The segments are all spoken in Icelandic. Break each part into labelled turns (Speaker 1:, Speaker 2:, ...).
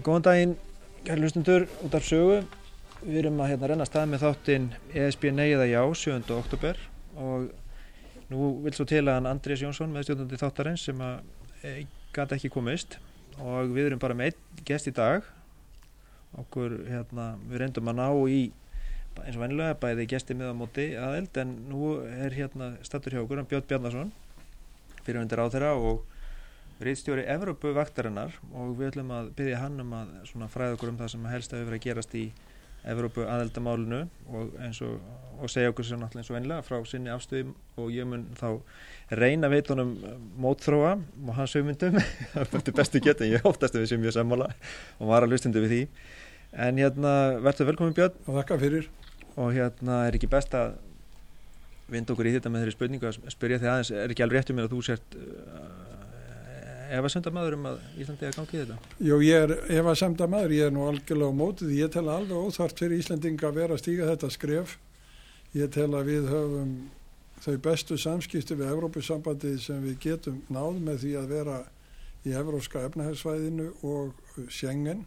Speaker 1: Góðan daginn, kæri hlustundur, út af sögu. Við erum að hérna renna stað með þáttinn ESB Nei eða Já, 7. oktober og nú vil svo til að hann Andrés Jónsson með stjórnandi þáttarins sem að e, gæti ekki komist og við erum bara með einn gest í dag. Okkur, hérna, við reyndum að ná í eins og vennilega bæði gesti með á móti aðeld en nú er hérna statur hjá okkur, Björn Bjarnason, fyrirvendir á þeirra og Rýtstjóri Evrópu vaktarinnar og við ætlum að byggja hann um að fræða okkur um það sem helst að verðum að gerast í Evrópu aðeldamálinu og, og, og segja okkur sem náttúrulega eins og einlega frá sinni afstöðum og ég mun þá reyna veitunum mótþróa og hans hugmyndum. Það er bestu gett en ég óttast að við séum mjög sammála og var að lustundu við því. En hérna verður velkomin Björn.
Speaker 2: Og þakka fyrir.
Speaker 1: Og hérna er ekki best að vind okkur í þetta með þeirri spurningu að spyrja því aðeins er ekki alveg rétt um mér að þú sért ef að senda maður um að Íslandi er gangið þetta?
Speaker 2: Jú, ég er ef að senda maður, ég er nú algjörlega á mótið, ég tel alveg óþart fyrir Íslandinga að vera að stíga þetta skref ég tel að við höfum þau bestu samskipti við Evrópussambandið sem við getum náð með því að vera í Evróska efnahægsvæðinu og Schengen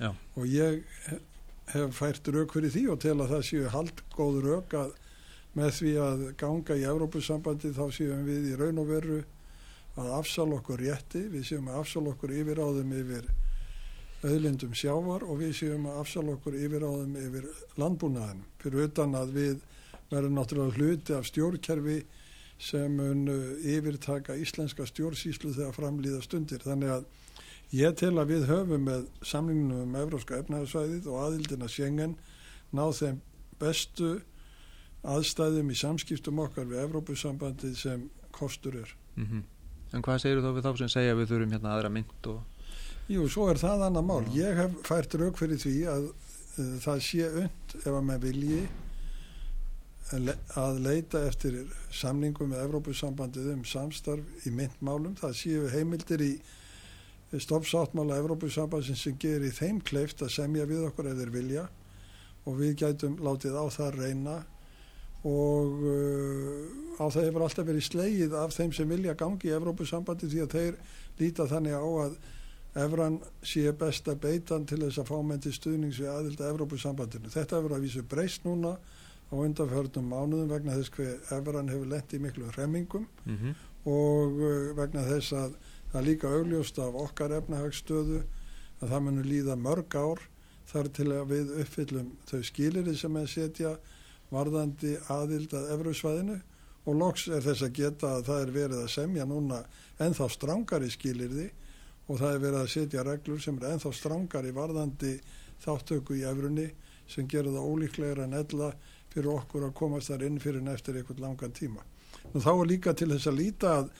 Speaker 1: Já.
Speaker 2: og ég hef fært rauk fyrir því og tel að það séu hald góð rauk að með því að ganga í Evrópussambandið þá séum við í raun og veru að afsal okkur rétti, við séum að afsal okkur yfiráðum yfir auðlindum sjávar og við séum að afsal okkur yfiráðum yfir landbúnaðin fyrir utan að við verðum náttúrulega hluti af stjórnkerfi sem mun yfirtaka íslenska stjórnsýslu þegar framlýða stundir. Þannig að ég tel að við höfum með samlinginu um Evróska efnaðarsvæðið og aðildina Schengen ná þeim bestu aðstæðum í samskiptum okkar við Evrópusambandið sem kostur er.
Speaker 1: Mm -hmm. En hvað segir þú þá við þá sem segja við þurfum hérna aðra mynd og...
Speaker 2: Jú, svo er það annar mál. Ég hef fært rauk fyrir því að uh, það sé und ef að með vilji að leita eftir samningum með Evrópussambandið um samstarf í myndmálum. Það séu heimildir í stoppsáttmála Evrópussambandsins sem gerir í þeim kleift að semja við okkur þeir vilja og við gætum látið á það reyna og uh, á það hefur alltaf verið sleið af þeim sem vilja gangi í Evrópusambandi því að þeir líta þannig á að Evran sé besta beitan til þess að fá menn til stuðnings við aðilda Evrópusambandinu. Þetta hefur að vísu breyst núna á undanförnum mánuðum vegna þess hver Evran hefur lett í miklu hremmingum
Speaker 1: mm -hmm.
Speaker 2: og uh, vegna þess að það líka augljóst af okkar efnahagsstöðu að það munur líða mörg ár þar til að við uppfyllum þau skilir sem er setja varðandi aðild að Evrusvæðinu og loks er þess að geta að það er verið að semja núna enþá strángari skilirði og það er verið að setja reglur sem er enþá strángari varðandi þáttöku í Evrunni sem gerur það ólíklegra en ella fyrir okkur að komast þar inn fyrir neftir einhvern langan tíma. Og þá er líka til þess að líta að,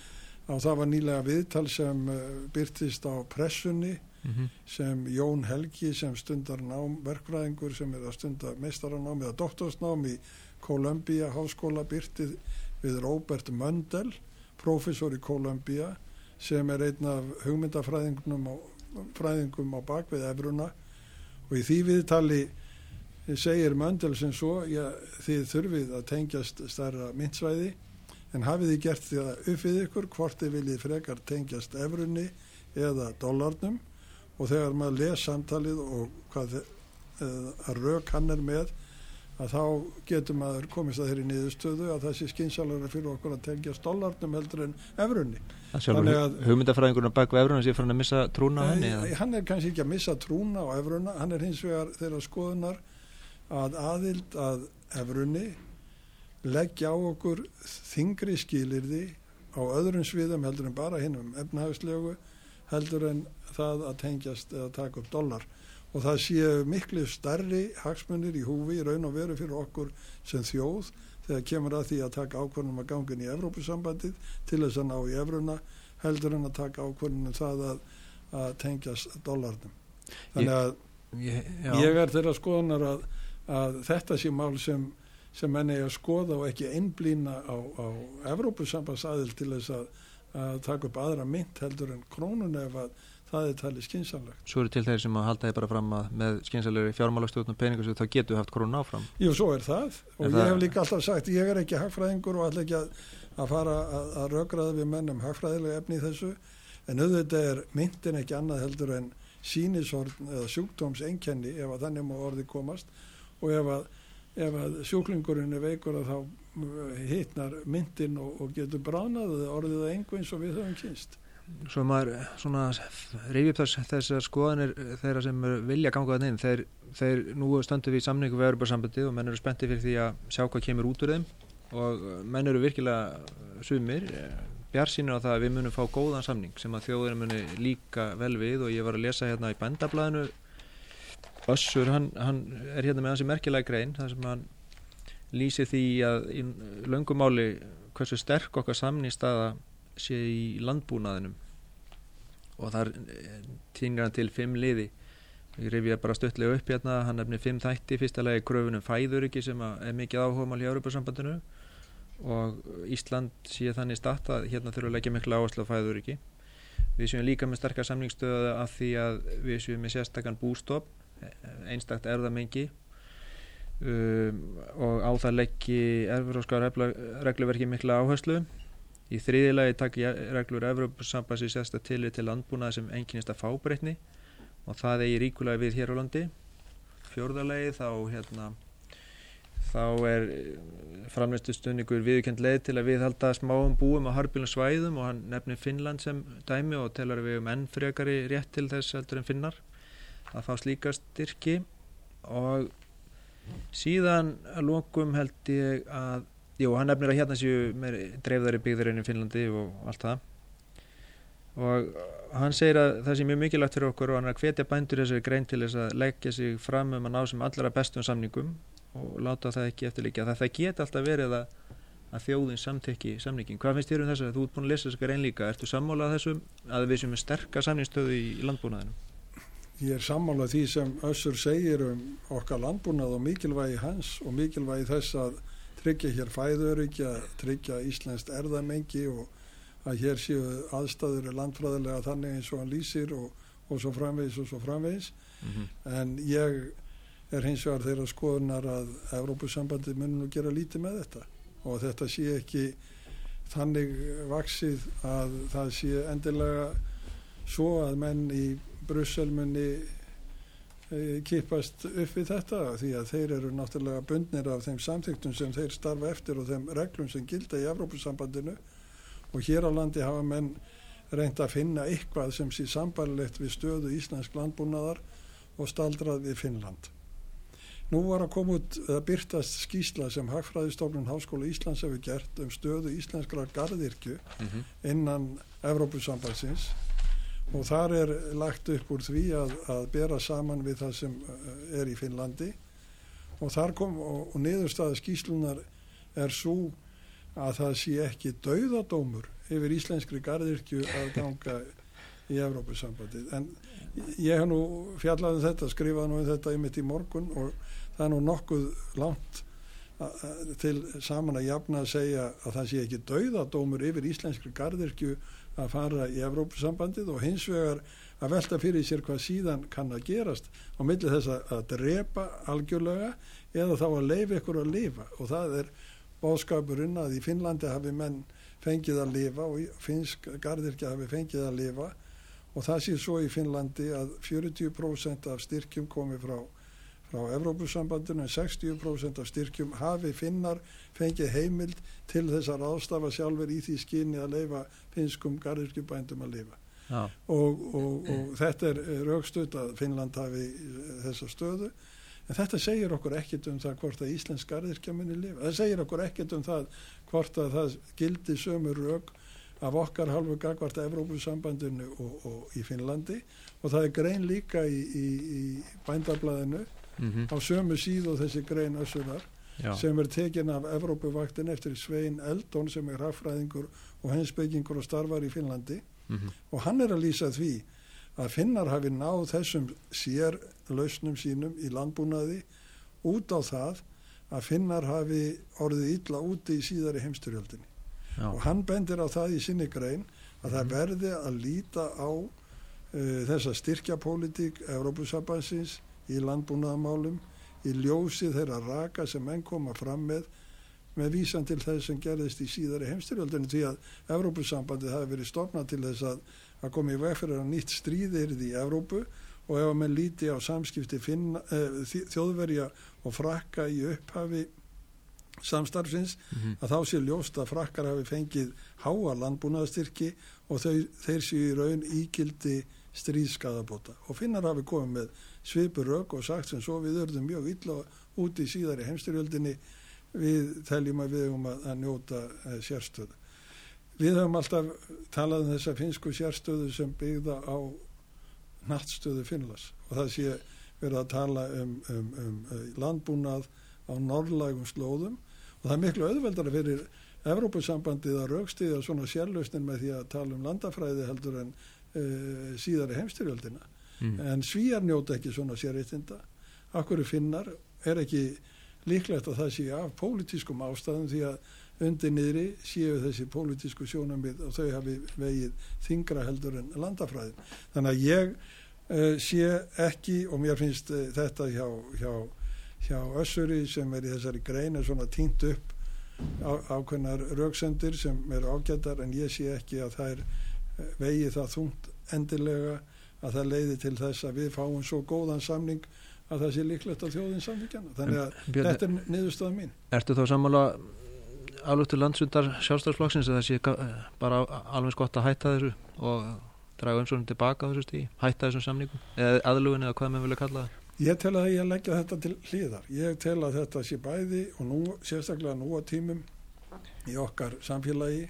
Speaker 2: að það var nýlega viðtal sem uh, byrtist á pressunni
Speaker 1: Mm -hmm.
Speaker 2: sem Jón Helgi sem stundar nám verkfræðingur sem er að stunda meistaranám eða doktorsnám í Columbia háskóla byrtið við Robert Mundell professor í Columbia sem er einn af hugmyndafræðingum á, fræðingum á bakvið Efruna og í því viðtali segir Mundell sem svo já, þið þurfið að tengjast starra myndsvæði en hafið þið gert því að uppið ykkur hvort þið viljið frekar tengjast Efrunni eða dollarnum og þegar maður les samtalið og hvað að rauk hann er með að þá getur maður komist að þeirri niðurstöðu að það sé skynsalara fyrir okkur að tengja stollarnum heldur en efrunni
Speaker 1: Þannig að hugmyndafræðingurinn bak við efrunni sé fyrir hann að missa trúna á henni?
Speaker 2: Nei, hann er kannski ekki að missa trúna á efrunna hann er hins vegar þeirra skoðunar að aðild að efrunni leggja á okkur þingri skilirði á öðrum sviðum heldur en bara hinn um efnahagslegu heldur en það að tengjast eða taka upp dólar og það séu miklu starri hagsmunir í húfi í raun og veru fyrir okkur sem þjóð þegar kemur að því að taka ákvörnum að gangin í Evrópusambandið til þess að ná í Evruna heldur en að taka ákvörnum það að, að tengjast dólarnum þannig að
Speaker 1: ég,
Speaker 2: ég er þeirra skoðunar að, að þetta sé mál sem sem menn eigi að skoða og ekki einblýna á, á Evrópusambandsaðil til þess að, að taka upp aðra mynd heldur en krónun ef að það er talið skynsalegt.
Speaker 1: Svo eru til þeir sem að halda þið bara fram að með skynsalegu fjármálastjóðn og peningarsjóð þá getur haft krónu áfram.
Speaker 2: Jú, svo er það og
Speaker 1: En
Speaker 2: ég
Speaker 1: það-
Speaker 2: hef líka alltaf sagt ég er ekki hagfræðingur og ætla ekki að, að fara að, að rökraða við mennum hagfræðilega efni í þessu en auðvitað er myndin ekki annað heldur en sínisorn eða sjúkdómseinkenni ef að þannig má orði komast og ef að, ef að sjúklingurinn er veikur að þá hittnar myndin og, og getur bránað eða orðið að eins og við höfum kynst.
Speaker 1: Svo maður svona reyfi upp þess, þessar skoðanir þeirra sem vilja ganga þannig þeir, þeir nú stöndu við í samningu við Örbjörnsambandi og menn eru spenntið fyrir því að sjá hvað kemur út úr þeim og menn eru virkilega sumir bjarsýnir á það að við munum fá góðan samning sem að þjóðina muni líka vel við og ég var að lesa hérna í bændablaðinu Össur, hann, hann er hérna með hansi merkilega grein þar sem hann lýsir því að í löngumáli hversu sterk okkar samningstaða sé í landbúnaðinum. Og þar týnir hann til fimm liði. Ég reyfi bara stöttlega upp hérna hann nefnir fimm þætti, fyrsta lagi kröfunum fæðuriki sem er mikið áhugamál hjá Europasambandinu og Ísland sé þannig statt að hérna þurfum að leggja miklu áherslu á fæðuriki við séum líka með sterkar samningsstöðu af því að við séum með sérstakann bústopp einstakt erðamengi um, og á það leggji erfuróskar regluverki mikla áherslu Í þriðilagi takk reglur Evropasambansi sérsta til til landbúnaði sem enginnist að fábreytni og það eigi ríkulega við hér á landi. Fjórðalagi þá, hérna, þá er eh, framleistu stunningur viðkend leið til að viðhalda smáum búum á harbilum svæðum og hann nefnir Finnland sem dæmi og telar við um enn frekari rétt til þess heldur en finnar að fá slíka styrki og síðan lókum held ég að Jú, hann nefnir að hérna séu dreifðari byggðurinn í Finnlandi og allt það og hann segir að það sé mjög mikilvægt fyrir okkur og hann er að hvetja bændur þessari grein til þess að leggja sig fram um að ná sem allra bestum samningum og láta það ekki eftirleikja það, það geta alltaf verið að, að þjóðin samtekki samningin. Hvað finnst þér um þess að þú ert búin að lesa þess að grein líka? Ertu sammálað þessum að við séum með sterkar samningstöðu í landbúnaðinu?
Speaker 2: Ég er sammálað því sem Össur segir um okkar landbúnað og mikilvægi hans og mikilvægi þess að tryggja hér fæðuröki, að tryggja Íslandst erðamengi og að hér séu aðstæður landfræðilega þannig eins og hann lýsir og, og svo framvegis og svo framvegis mm -hmm. en ég er hins vegar þeirra skoðunar að Evrópusambandi munum nú gera lítið með þetta og þetta sé ekki þannig vaksið að það sé endilega svo að menn í Brussel munni Eh, kipast upp við þetta því að þeir eru náttúrulega bundnir af þeim samþygtum sem þeir starfa eftir og þeim reglum sem gilda í Evrópusambandinu og hér á landi hafa menn reynd að finna eitthvað sem sé sambarlegt við stöðu Íslensk landbúnaðar og staldrað við Finnland. Nú var að koma út að byrtast skísla sem Hagfræðistofnun Háskóla Íslands hefur gert um stöðu íslenskra gardirkju -hmm. innan Evrópusambandsins og þar er lagt upp úr því að, að bera saman við það sem eh, er í Finnlandi. Og þar kom og, og niðurstaða skýslunar er svo að það sé ekki dauðadómur yfir íslenskri gardirkju að ganga í Evrópussambandi en ég hef nú fjallaði um þetta, skrifaði nú um þetta ymitt í morgun og það er nú nokkuð langt til saman að jafna að segja að það sé ekki dauðadómur yfir íslenskri gardirkju að fara í Evrópusambandið og hins vegar að velta fyrir sér hvað síðan kann að gerast á milli þess að drepa algjörlega eða þá að leifa ykkur að lifa. Og það er báskapurinn að í Finnlandi hafi menn fengið að lifa og finnsk gardirkja hafi fengið að lifa. Og það sé svo í Finnlandi að 40% af styrkjum komi frá frá Evrópusambandinu en 60% af styrkjum hafi finnar fengið heimild til þess að ráðstafa sjálfur í því skinni að leifa finskum garðirkjubændum að lifa. Og, og, og þetta er raukstöld að Finnland hafi eh, þessa stöðu. En þetta segir okkur ekkit um það hvort að Íslensk garðirkja muni lifa. Það segir okkur ekkit um það hvort að það gildi sömur rauk af okkar halvu gagvart Evrópusambandinu og, og í Finnlandi. Og það er grein líka í, í, í bændablaðinu mm -hmm. á sömu síðu þessi grein össunar Já. sem er tekin af Evrópuvaktin eftir Svein Eldon sem er hraffræðingur og hensbyggingur og starfar í Finnlandi mm -hmm. og hann er að lýsa því að finnar hafi náð þessum sér lausnum sínum í landbúnaði út á það að finnar hafi orðið illa úti í síðari heimsturjöldinni og hann bendir á það í sinni grein að það mhm. verði að líta á uh, þessa styrkjapólitík Evrópusabansins í landbúnaðamálum í ljósi þeirra raka sem menn koma fram með með vísan til þess sem gerðist í síðari heimstyrjöldinu því að Evrópussambandi hafi verið stofnað til þess að, að koma í veg fyrir að nýtt stríðirði í Evrópu og ef að menn líti á samskipti finna, eh, þjóðverja og frakka í upphafi samstarfsins
Speaker 1: mm -hmm.
Speaker 2: að þá sé ljóst að frakkar hafi fengið háa landbúnaðastyrki og þau, þeir séu í raun ígildi stríðskadabóta og finnar hafi komið með svipur rauk og sagt sem svo við örðum mjög illa út í síðari heimstyrjöldinni við teljum að við höfum að, að njóta uh, sérstöðu. Við höfum alltaf talað um þessa finsku sérstöðu sem byggða á nattstöðu Finnlas og það sé verið að tala um, um, um landbúnað á norrlægum slóðum. Og það er miklu auðveldara fyrir Evrópusambandið að raukstiðja svona sérlausnin með því að tala um landafræði heldur en uh, síðari heimstyrjöldina
Speaker 1: mm.
Speaker 2: en svíjar njóta ekki svona sérreitinda akkur finnar? Er ekki líklegt að það sé af pólitískum ástæðum því að undir niðri séu þessi pólitísku sjónamið og þau hafi vegið þingra heldur en landafræðin. Þannig að ég uh, sé ekki og mér finnst uh, þetta hjá, hjá, hjá Össuri sem er í þessari grein er svona týnt upp á, ákveðnar rauksendir sem eru ágættar en ég sé ekki að það er vegið það þungt endilega að það leiði til þess að við fáum svo góðan samning að það sé líklegt að þjóðin samvíkjana þannig að
Speaker 1: Björn,
Speaker 2: þetta er niðurstaða mín.
Speaker 1: Ertu þá sammála álugtur landsundar sjálfstæðsflokksins að það sé bara alveg gott að hætta þessu og draga umsvörnum tilbaka þessu stíði, hætta þessum samningum eða aðlugun eða hvað með vilja kalla það?
Speaker 2: Ég tel að ég leggja þetta til hlýðar. Ég tel að þetta sé bæði og nú, sérstaklega nú á tímum í okkar samfélagi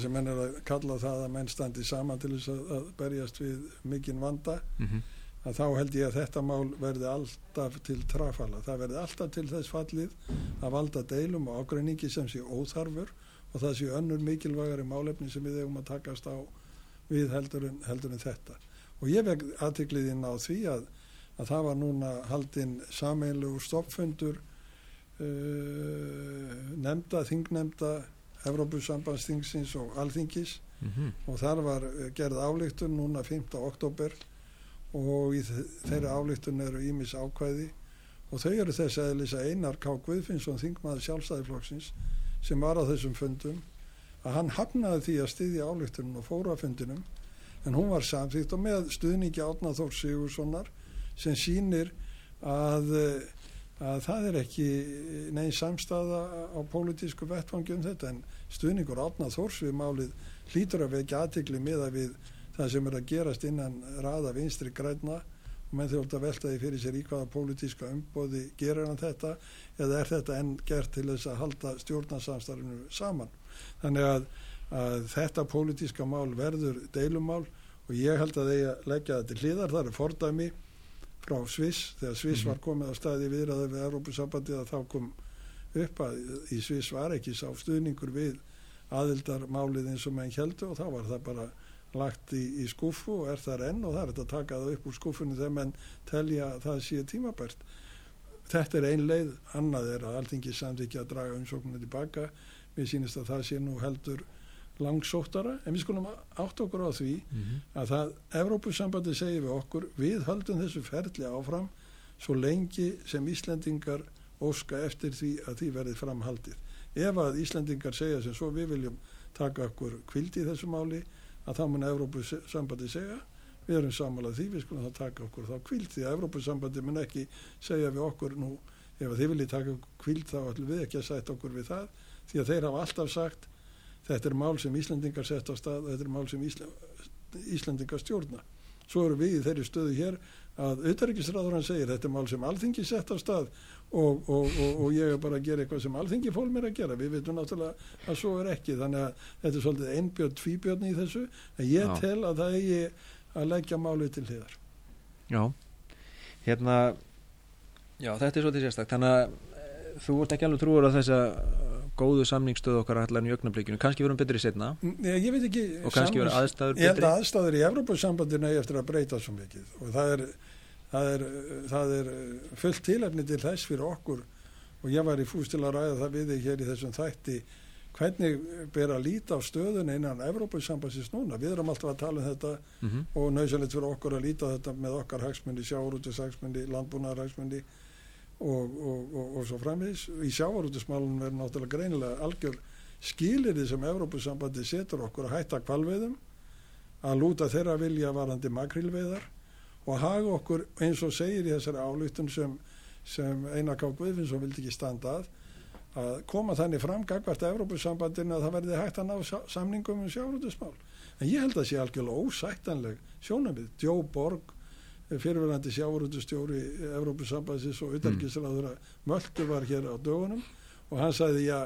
Speaker 2: sem menn er að kalla það að menn standi saman til þess að, að berjast við mikinn vanda
Speaker 1: mm -hmm.
Speaker 2: að þá held ég að þetta mál verði alltaf til trafala. Það verði alltaf til þess fallið að valda deilum og ágreiningi sem sé óþarfur og það sé önnur mikilvægari málefni sem við eigum að takast á við heldur en, heldur en þetta. Og ég veg aðtikliðinn á því að að það var núna haldinn sameinlegur stoppfundur uh, nefnda, þingnefnda Evrópusambandsþingsins og Alþingis
Speaker 1: Mm -hmm.
Speaker 2: og þar var eh, gerð álíktun núna 5. oktober og í þe- þeirri álíktun eru ímis ákvæði og þau eru þess að Einar K. Guðfinnsson þingmaður sjálfstæðiflokksins sem var á þessum fundum að hann hafnaði því að styðja álíktunum og fóra fundinum en hún var samþýtt og með stuðningi Átna Þór Sigurssonar sem sýnir að, eh, að það er ekki neins samstaða á pólitísku vettfangi um þetta en stuðningur Átna Þórs við málið hlýtur að vekja aðtikli miða við það sem er að gerast innan raða vinstri græna og menn þjótt að velta því fyrir sér í hvaða pólitíska umbóði gerir hann þetta eða er þetta enn gert til þess að halda stjórnarsamstarfinu saman. Þannig að, að þetta pólitíska mál verður deilumál og ég held að þeir leggja það til hliðar. Það er fordæmi frá Sviss þegar Sviss
Speaker 1: Mhm.
Speaker 2: var komið á staði viðræði við Európusambandið að þá kom upp að í Sviss var ekki sá stuðningur við aðildarmálið eins og menn heldu og þá var það bara lagt í, í skuffu og er það enn og það er þetta að taka það upp úr skuffunni þegar menn telja að það sé tímabært þetta er ein leið, annað er að alltingi samþykja að draga umsókninu tilbaka mér sýnist að það sé nú heldur langsóttara, en við skulum átt okkur á því að það Evrópusambandi segir við okkur, við höldum þessu ferli áfram svo lengi sem Íslendingar óska eftir því að því verði framhaldið. Ef að Íslendingar segja sem svo við viljum taka okkur kvildi í þessu máli að þá mun Evrópusambandi segja við erum samanlega því, við skulum þá taka okkur þá kvild því að Evrópusambandi mun ekki segja við okkur nú, ef að þið viljið taka kvild þá ætlum við ekki að sætta okkur við það því að þeir hafa alltaf sagt þetta er mál sem Íslandingar sett á stað og þetta er mál sem Ísla, Íslandingar stjórna. Svo eru við í þeirri stöðu hér að auðverkisræður hann segir þetta er mál sem alþingi sett á stað og, og, og, og ég er bara að gera eitthvað sem alþingi fól mér að gera, við veitum náttúrulega að svo er ekki, þannig að þetta er svolítið einbjörn, tvíbjörn í þessu en ég
Speaker 1: Já.
Speaker 2: tel að það eigi að leggja málið til hliðar.
Speaker 1: Já, hérna Já, þetta er svolítið sérstakt. Þannig að eh, þú ert ekki alveg trúur á þessa góðu samningstöðu okkar allan í augnablikinu, kannski verðum betri setna
Speaker 2: Ég, ég veit ekki
Speaker 1: og kannski verður aðstæður
Speaker 2: Ég held
Speaker 1: betri.
Speaker 2: að aðstæður í Evrópusambandinu eigi eftir að breyta svo mikið. Og það er, það er, það er fullt tilefni til þess fyrir okkur. Og ég var í fús til að ræða það við þig hér í þessum þætti. Hvernig ber að líta á stöðun innan Evrópusambansins núna. Við erum alltaf að tala um þetta
Speaker 1: mm -hmm.
Speaker 2: og nöðsynlegt fyrir okkur að líta þetta með okkar hagsmundi, sjáurútishagsmundi, landbúnaðarhagsmundi og, og, og, og svo framvegis. Í sjáurútismálunum verður náttúrulega greinilega algjör skilirði sem Evrópusambandi setur okkur að hætta kvalveiðum, að lúta þeirra vilja varandi makrilveiðar og haga okkur eins og segir í þessari álýttun sem, sem Einar K. Guðfinnsson vildi ekki standa að að koma þannig fram gagvart Evrópussambandinu að það verði hægt að ná samningum um sjáurútusmál. En ég held að það sé algjörlega ósættanleg sjónamið. Djó Borg, fyrirverandi sjáurútustjóri Evrópussambandsins og utalgisraður að Möldu var hér á dögunum og hann sagði já,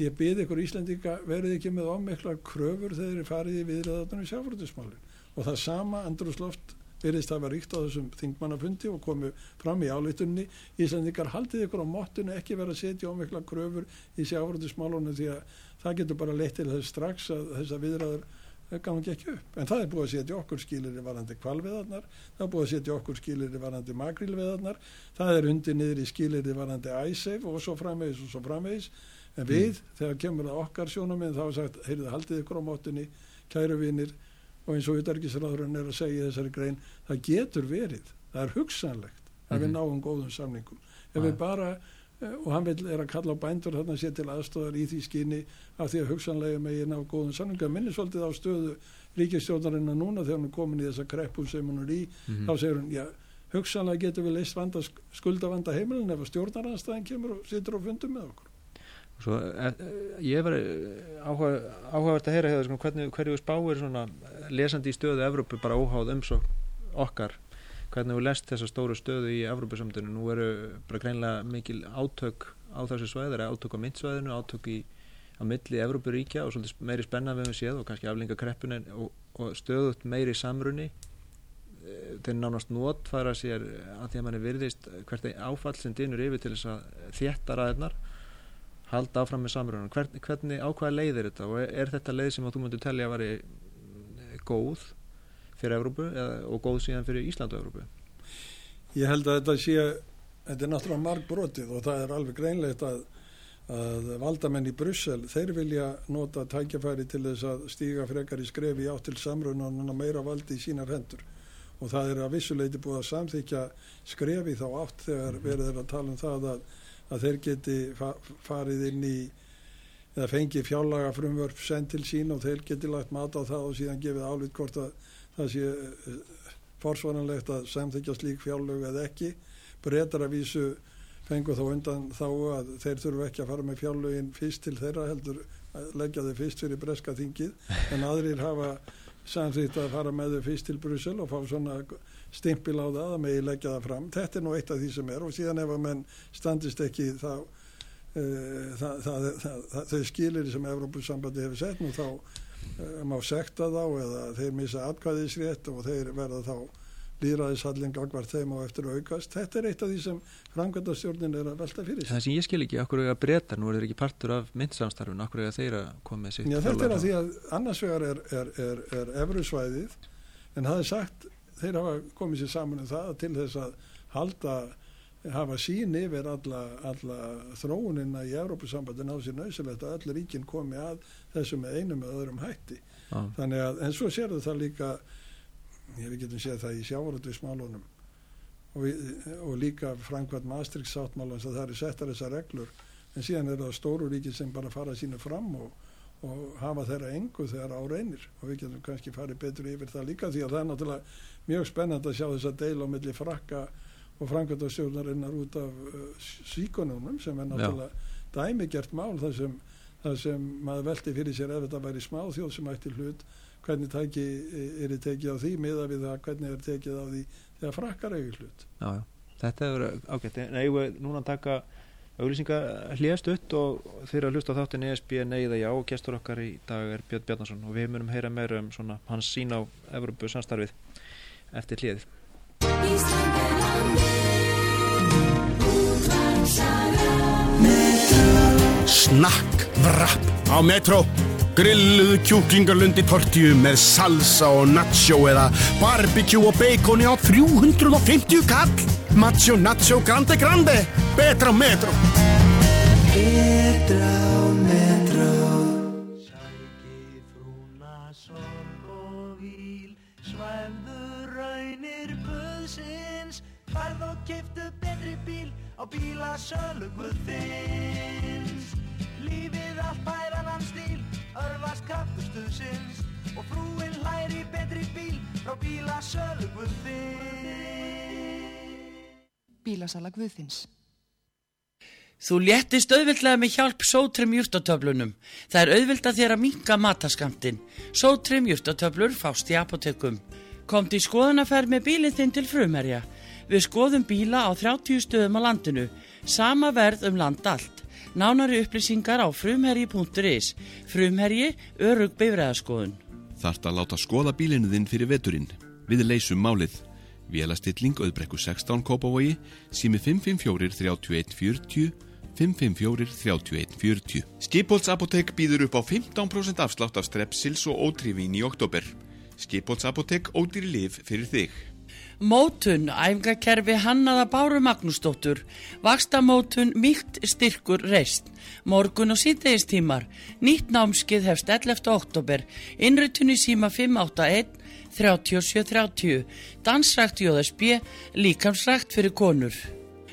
Speaker 2: ég byrði ykkur Íslandika verið ekki með ómikla kröfur þegar þeir farið í viðræðatunum sjáurútusmálin. Og það sama andrúsloft verðist að vera ríkt á þessum þingmannafundi og komu fram í áleitunni Íslandingar haldið ykkur á móttunu ekki vera að setja ómikla kröfur í sjáfröndismálunum því að það getur bara leitt til þess strax að þessa viðræður gangi ekki upp. En það er búið að setja okkur skilir í varandi kvalveðarnar, það er búið að setja okkur skilir í varandi makrilveðarnar, það er undir niður í skilir í varandi æsef og svo framvegis og svo framvegis. En við, mm. þegar kemur það okkar sjónum þá er sagt, heyrðu, haldið ykkur á móttunni, kæru vinir, og eins og utarkisraðurinn er að segja þessari grein það getur verið, það er hugsanlegt að mm við mhm. náum góðum samningum ef við bara, og hann vil er að kalla á bændur þarna sér til aðstofar í því skinni af því að hugsanlega megin ná góðum samningum, minnir svolítið á stöðu ríkistjóðarinnar núna þegar hann er komin í þessa kreppu sem hann er í, mm -hmm. þá segir hann já, hugsanlega getur við leist vanda, skulda vanda heimilin ef að stjórnaranstæðin kemur og situr og fundur með okkur.
Speaker 1: Svo, e, e, ég var áhuga, áhugavert að heyra hefur, sko, hvernig, hverju spáir svona lesandi í stöðu Evrópu bara óháð umsók okkar hvernig við lest þessa stóru stöðu í Evrópusamtunum nú eru bara greinlega mikil átök á þessu svæð, það er átök á myndsvæðinu átök í, á milli Evrópuríkja og svolítið meiri spenna við við séð og kannski aflinga kreppunin og, og stöðut meiri samrunni e, þeir nánast nótfæra sér að því að manni virðist hvert áfall sem dynur yfir til þess að þétta ræðnar halda áfram með samröðunum Hvern, hvernig ákvæða leið er þetta og er þetta leið sem þú myndir tellja að veri eh, góð fyrir Evrópu og góð síðan fyrir Íslandu og Evrópu
Speaker 2: Ég held að þetta sé þetta er náttúrulega marg brotið og það er alveg greinlegt að, að valdamenn í Brussel, þeir vilja nota tækjafæri til þess að stíga frekar í skrefi átt til samröðunum og meira valdi í sínar hendur og það er að vissuleiti búið að samþykja skrefi þá átt þegar mhm. verður að tala um það að að þeir geti farið inn í eða fengið fjálaga frumvörf send til sín og þeir geti lagt mat á það og síðan gefið álít hvort að það sé uh, forsvaranlegt að samþykja slík fjálög eða ekki. Breytar að vísu fengu þó undan þá að þeir þurfu ekki að fara með fjálögin fyrst til þeirra heldur leggja þau fyrst fyrir breska þingið. En aðrir hafa samþýtt að fara með þau fyrst til Brussel og fá svona stimpil á það að megi leggja það fram. Þetta er nú eitt af því sem er og síðan ef að menn standist ekki þá uh, það, það, það, þau skilir sem Evrópussambandi hefur sett nú þá má sekta þá eða þeir missa atkvæðisrétt og þeir verða þá líraðishallin gangvart þeim og eftir aukast þetta er eitt af því sem framkvæmdastjórnin er að velta fyrir
Speaker 1: sig. Það sem ég skil ekki, okkur er að breyta nú er þeir ekki partur af myndsamstarfun okkur er þeir að koma með sitt
Speaker 2: Já, þetta er að því að annars vegar er, er, er, er Evrusvæðið en það er sagt þeir hafa komið sér saman um það til þess að halda hafa sín yfir alla, alla þróunina í Európusambandin á sér nöysilegt að allir ríkin komi að þessu með einum eða öðrum hætti ah. þannig að, en svo sér það líka við getum séð það í sjávaröldismálunum og, og líka Frankvært Maastricht sáttmálans að það eru settar þessar reglur en síðan er það stóru ríkin sem bara fara sínu fram og og hafa þeirra engu þegar á reynir og við getum kannski farið betur yfir það líka því að það er náttúrulega mjög spennand að sjá þess að deila á milli frakka og framkvæmdastjórnarinnar út af uh, síkonunum sem er náttúrulega Já. dæmigert mál þar sem, þar sem maður veldi fyrir sér ef þetta væri smáþjóð sem ætti hlut hvernig tæki, er þið tekið á því miða við það hvernig er tekið á því þegar frakkar eigi hlut.
Speaker 1: Já, já, þetta er ágætt. En eigum við núna að taka auglýsinga hlýjast upp og þeirra að hlusta þáttin ESB neyða já og gestur okkar í dag er Björn Bjarnarsson og við munum heyra meira um svona, hans sín á Evropu samstarfið eftir hlýðið
Speaker 3: Snakk vrapp á metro. Grilluðu kjúklingarlundi tortíu með salsa og nacho eða barbecue og baconi á 350 kall. Macho Nacho Grande Grande. Betra Metro. Betra á bílasölu guðins Lífið allt bæran hans stíl Örfast kraftustuðsins Og frúin hlæri betri bíl frá bílasölu guðins
Speaker 4: bílasala Guðfinns.
Speaker 5: Þú léttist auðvildlega með hjálp sótrim júrtatöflunum. Það er auðvilda þér að minka mataskamtin. Sótrim júrtatöflur fást í apotekum. Komt í skoðanaferð með bílinn þinn til frumherja. Við skoðum bíla á 30 stöðum á landinu. Sama verð um land allt. Nánari upplýsingar á frumherji.is. Frumherji, örug beifræðaskoðun.
Speaker 6: Þart að láta skoða bílinu þinn fyrir veturinn. Við leysum málið. Vélastilling auðbrekku 16 Kópavogi, sími 554 31 40, 554 31 40. Skipholtsapotek býður upp á 15% afslátt af strepsils og ótrivín í oktober. Skipholtsapotek ódýri liv fyrir þig.
Speaker 5: Mótun, æfingakerfi Hannaða Báru Magnúsdóttur, Vakstamótun, Míkt, Styrkur, Reist, Morgun og síðdegistímar, nýtt námskið hefst 11. oktober, innrutun í síma 581, 3730, dansrækt Jóðarsbjö, líkamsrækt fyrir konur.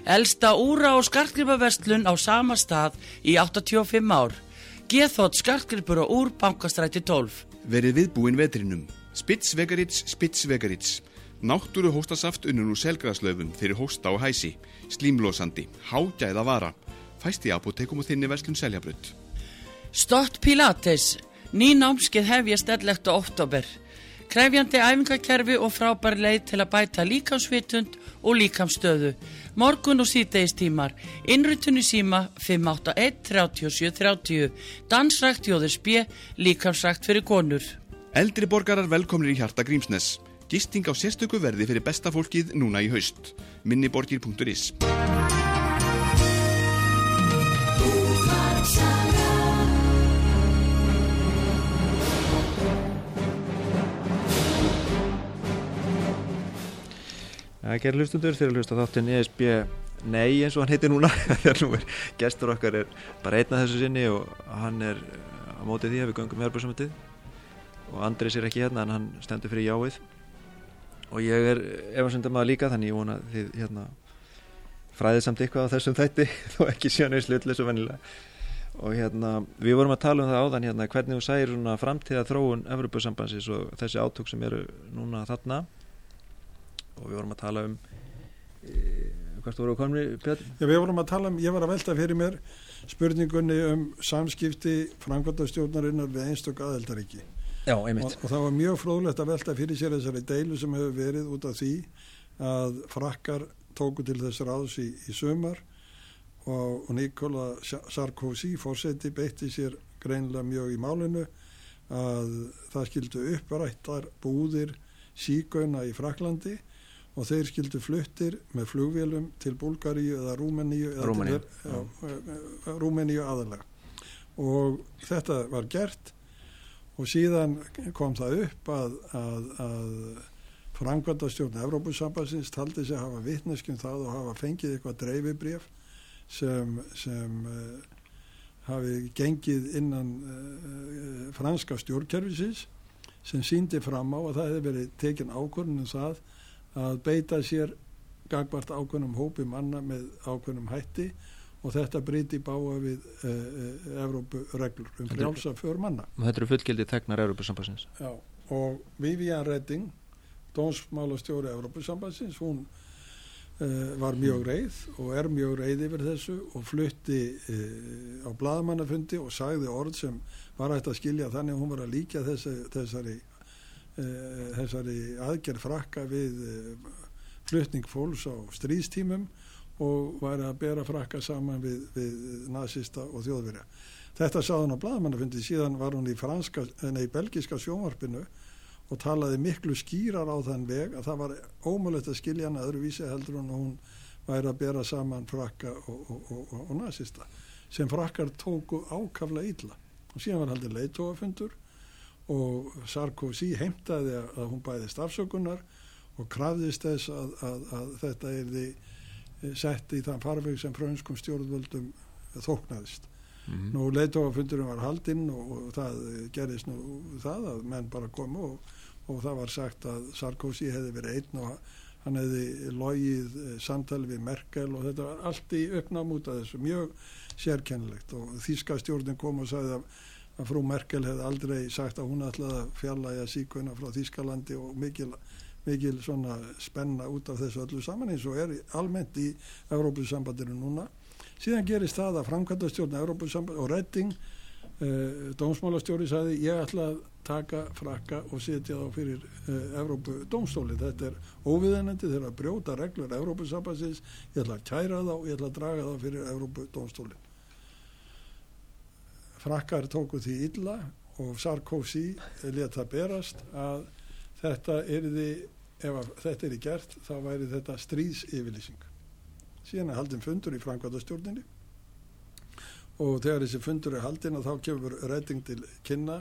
Speaker 5: Elsta úra og skartgripaverslun á sama stað í 85 ár. Geðþótt skartgripur og úr bankastræti 12.
Speaker 6: Verið viðbúin vetrinum. Spitsvegarits, Spitsvegarits. Náttúru hóstasaft unnum úr selgraslöfum fyrir hósta og hæsi. Slímlósandi, hágæða vara. Fæst í apotekum og þinni verslun seljabrödd.
Speaker 5: Stott Pilates, ný námskeið hefjast 11. oktober. Krefjandi æfingakerfi og frábær leið til að bæta líkamsvitund og líkamstöðu. Morgun og síðdegistímar. Innrutunni síma 581 37 30. Dansrækt Jóðurs B. Líkamsrækt fyrir konur.
Speaker 6: Eldri borgarar velkomnir í hjarta Grímsnes. Gisting á sérstöku verði fyrir besta fólkið núna í haust. Minniborgir.is
Speaker 1: Það er gerð hlustundur þegar hlusta þáttinn ESB Nei eins og hann heitir núna. Þegar nú er gestur okkar er bara einn að þessu sinni og hann er á mótið því að við göngum hérbjörnsamöndið og Andris er ekki hérna en hann stendur fyrir jáið og ég er efansundamaður líka þannig ég vona þið hérna fræðið samt eitthvað á þessum þætti þó ekki sjönu í slutlega svo vennilega og hérna við vorum að tala um það áðan hérna hvernig þú sæir svona framtíða þróun Evropasambansins og þessi átök sem eru núna þarna. Og við vorum að tala um e, þú voru að komni Björn?
Speaker 2: Já, við vorum að tala um, ég var að velta fyrir mér spurningunni um samskipti framkvæmdastjórnarinnar við einstök aðeldaríki
Speaker 1: Já,
Speaker 2: og,
Speaker 1: einmitt.
Speaker 2: Og það var mjög fróðlegt að velta fyrir sér þessari deilu sem hefur verið út af því að frakkar tóku til þess ráðs í, í sömar og, og Nikola Sarkozy fórseti beitti sér greinlega mjög í málinu að það skildu upprættar búðir síkauna í Fraklandi og þeir skildu fluttir með flugvélum til Búlgaríu eða Rúmeníu eða
Speaker 1: Rúmeníu,
Speaker 2: til- já, Rúmeníu aðalega og þetta var gert og síðan kom það upp að, að, að frangvandastjórn Evrópusambansins taldi sig hafa vitneskjum það og hafa fengið eitthvað dreifibref sem, sem uh, hafi gengið innan uh, franska stjórnkerfisins sem síndi fram á að það hefði verið tekin ákvörnum það að beita sér gangbart ákvörnum hópi manna með ákvörnum hætti og þetta breyti báa við uh, uh, Evrópureglur um frjálsa för manna.
Speaker 1: og þetta eru fullgildi tegnar Európa-sambassins
Speaker 2: Já, og Vivian Redding, dómsmálastjóri Evrópusambansins, hún uh, var mjög reið og er mjög reið yfir þessu og flutti á bladamannafundi og sagði orð sem var hægt að skilja þannig að hún var að líka þessi, þessari, þessari aðgerð frakka við flutning fólks á stríðstímum og var að bera frakka saman við, við nazista og þjóðverja. Þetta sagði hún á bladamannafundi, síðan var hún í, franska, nei, belgiska sjónvarpinu og talaði miklu skýrar á þann veg að það var ómulett að skilja hana öðruvísi heldur en hún væri að bera saman frakka og, og, og, og, og nazista sem frakkar tóku ákaflega illa og síðan var haldið leitóafundur og Sarkozy heimtaði að, hún bæði stafsökunar og krafðist þess að, að, að þetta erði sett í þann farveg sem frönskum stjórnvöldum þóknaðist.
Speaker 1: Mm
Speaker 2: Nú leitóafundurum var haldinn og, og það gerðist nú það að menn bara komu og, og það var sagt að Sarkozy hefði verið einn og hann hefði logið eh, samtali við Merkel og þetta var allt í uppnám út af þessu, mjög sérkennilegt. Og þýska stjórnin kom og sagði að, að frú Merkel hefði aldrei sagt að hún ætlaði að fjarlæga síkuna frá Þýskalandi og mikil mikil svona spenna út af þessu öllu saman eins og er almennt í Evrópusambandinu núna. Síðan gerist það að framkvæmdastjórn Evrópusamband og Redding Uh, dómsmálastjóri sagði ég ætla að taka frakka og setja þá fyrir uh, Evrópu dómstóli þetta er óviðennandi þegar að brjóta reglur Evrópusambansins, ég ætla að kæra þá ég ætla að draga þá fyrir Evrópu dómstóli frakkar tóku því illa og Sarkozy leta berast að þetta er því ef þetta er í gert þá væri þetta stríðs yfirlýsing síðan er haldin fundur í Frankværtastjórninni og þegar þessi fundur er haldinn og þá kemur reyting til kynna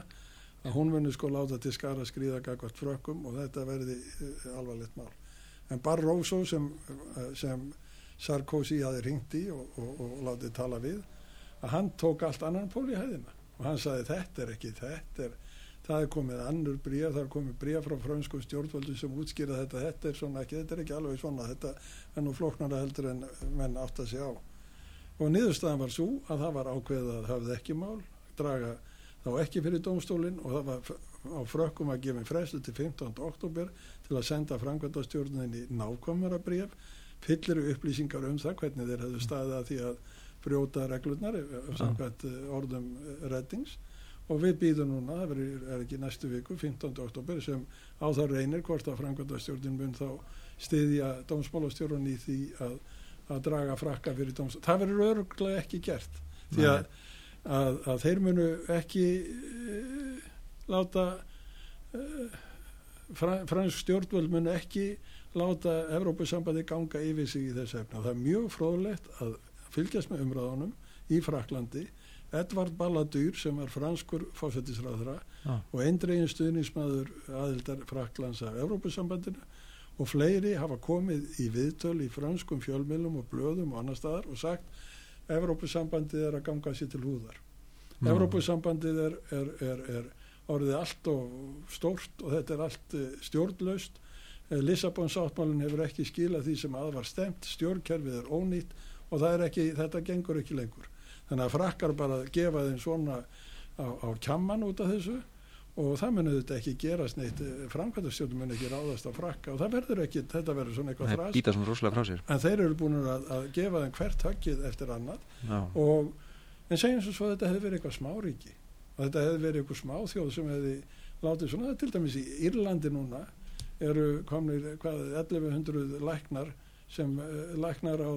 Speaker 2: að hún munir sko láta til skara skrýða gagvart frökkum og þetta verði uh, alvarlegt mál. En Barroso sem, uh, sem Sarkozy hafi ringt í og, og, og látið tala við að hann tók allt annan pól í hæðina. Og hann saði þetta er ekki þetta er, það er komið annur bríja það er komið bríja frá fransku stjórnvöldu sem útskýra þetta, þetta er svona ekki þetta er ekki alveg svona, þetta er nú floknara heldur en menn átt að segja á. Og niðurstaðan var svo að það var ákveðið að hafði ekki mál draga þá ekki fyrir domstólinn og það var á frökkum að gefa frestu til 15. oktober til að senda framkvæmdastjórnin í nákvæmara bref fyllir upplýsingar um það hvernig þeir hefðu staðið að því að brjóta reglurnar samkvæmt eh, orðum eh, reddings og við býðum núna, það er ekki næstu viku 15. oktober sem á það reynir hvort að framkvæmdastjórnin mun þá stiðja dómsmálastjórun í því að að draga frakka fyrir dómstól það verður öruglega ekki gert því að, að, að þeir munu ekki uh, láta uh, fransk stjórnvöld munu ekki láta Evrópusambandi ganga yfir sig í þessu efna það er mjög fróðlegt að fylgjast með umræðunum í Fraklandi Edvard Balladur sem var franskur fósættisræðra ah. og eindregin stuðnismæður aðildar Fraklands af Evrópusambandinu og fleiri hafa komið í viðtöl í franskum fjölmilum og blöðum og annar staðar og sagt Evrópusambandið er að ganga sér til húðar mm. Evrópusambandið er, er, er, er orðið allt og stórt og þetta er allt eh, stjórnlaust eh, Lissabons áttmálun hefur ekki skilað því sem að var stemt stjórnkerfið er ónýtt og ekki, þetta gengur ekki lengur þannig að frakkar bara gefa þeim svona á, á kjamman út af þessu. Og það munið þetta ekki gerast neitt eh, framkvæmastjórnum mun ekki ráðast á frakka. Og það verður ekki, þetta verður svona eitthvað
Speaker 1: þrás býta svona rosalega frá sér.
Speaker 2: En þeir eru búin að, að gefa þeim hvert höggið eftir annað. Og, en segjum svo að þetta hefði verið eitthvað smáríki. Og þetta hefði verið eitthvað smáþjóð sem hefði látið svona, til dæmis í Írlandi núna eru komnir hvað 1100 læknar sem uh, læknar á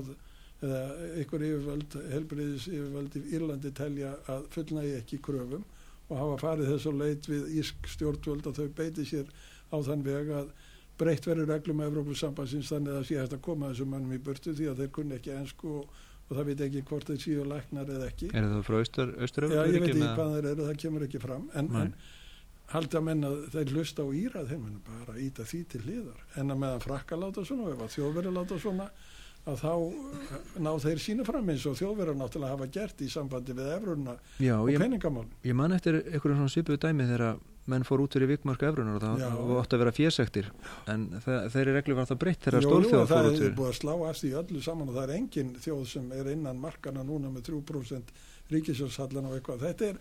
Speaker 2: eða einhver yfirvöld, helbriðis yfirvöld í Írlandi telja að fullnægi ekki kröfum og hafa farið þess að leit við Ísk stjórnvöld að þau beiti sér á þann veg að breytt verður reglum með Evrópusambansins þannig að það sé hægt að koma þessum mannum í burtu því að þeir kunni ekki ennsku og, og það veit ekki hvort þeir séu læknar eða ekki.
Speaker 1: Er það frá Östur?
Speaker 2: Já, ég veit ekki hvað þeir eru, það kemur ekki fram. En, en haldi að menna þeir lusta á Íra þeir mun bara íta því til hliðar. En að meðan frakka láta svona og ef að þjóðveri láta svona að þá eh, ná þeir sína fram eins og þjóðverðar náttúrulega hafa gert í sambandi við efruðuna og peningamál
Speaker 1: Ég man eftir einhverjum svona svipuðu dæmi þegar menn fór út fyrir vikmarka efruðnar og það átti að vera fjersektir en þeirri reglu var það breytt þegar stórþjóða fór út fyrir
Speaker 2: Það er búið að slá afst í öllu saman og það er engin þjóð sem er innan markana núna með 3% ríkisjóðsallan og eitthvað. Þetta er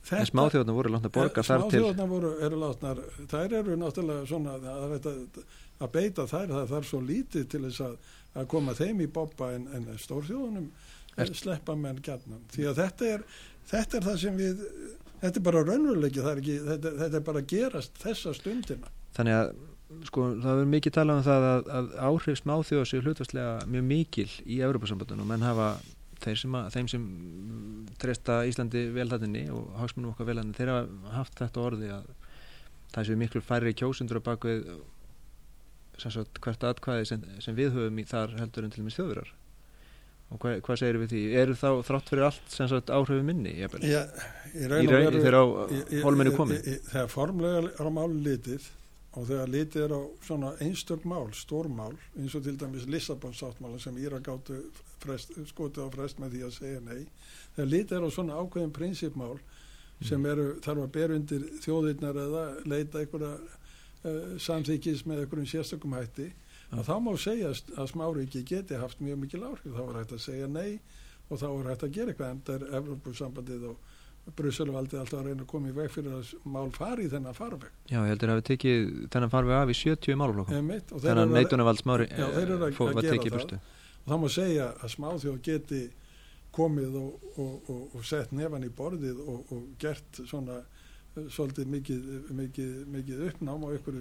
Speaker 1: Þetta, en smáþjóðna voru látna borga þar til.
Speaker 2: voru, eru látnar þær eru náttúrulega svona að, að, að beita þær, það er svo lítið til þess að að koma þeim í boppa en, en stórþjóðunum er... sleppa menn gætnan því að þetta er, þetta er það sem við þetta er bara raunveruleiki þetta, þetta er bara gerast þessa stundina.
Speaker 1: Þannig að sko það er mikið talað um það að, að áhrif smáþjóða séu hlutastlega mjög mikil í Európa-sambandunum menn hafa sem að, þeim sem treysta Íslandi velhættinni og hagsmunum okkar velhættinni þeir hafa haft þetta orði að það séu miklu færri kjósundur á bakvið sagt, hvert atkvæði sem, sem við höfum í þar heldur en til og með þjóðurar og hva, hvað segir við því? Eru þá þrátt fyrir allt sem sagt áhrifu minni
Speaker 2: Já, í
Speaker 1: raun og veru þegar á hólmennu komið
Speaker 2: þegar formlega er á máli litið og þegar litið er á svona einstök mál, stór mál eins og til dæmis Lissabons áttmála sem Íra gáttu skotið á frest með því að segja nei. Þegar litið er á svona ákveðin prinsipmál sem mm. eru, þarf að bera undir þjóðirnar eða leita einhverja uh, samþykis með einhverjum sérstökum hætti að þá má segja að smáríki geti haft mjög mikil áhrif. Þá er hægt að segja nei og þá er hægt að gera eitthvað. En það er Evropasambandið og, Brussel valdi alltaf að reyna að koma í veg fyrir að mál fari í þennan farveg.
Speaker 1: Já, ég heldur að við tekið þennan farveg af í 70 málflokkum
Speaker 2: og eru að-
Speaker 1: neitunarvald smári var
Speaker 2: gera
Speaker 1: tekið burtu.
Speaker 2: Og það má segja að smáþjóð geti komið og, og, og, og sett nefan í borðið og, og gert svona eh, svolítið mikið, mikið, mikið uppnám og, ykkur,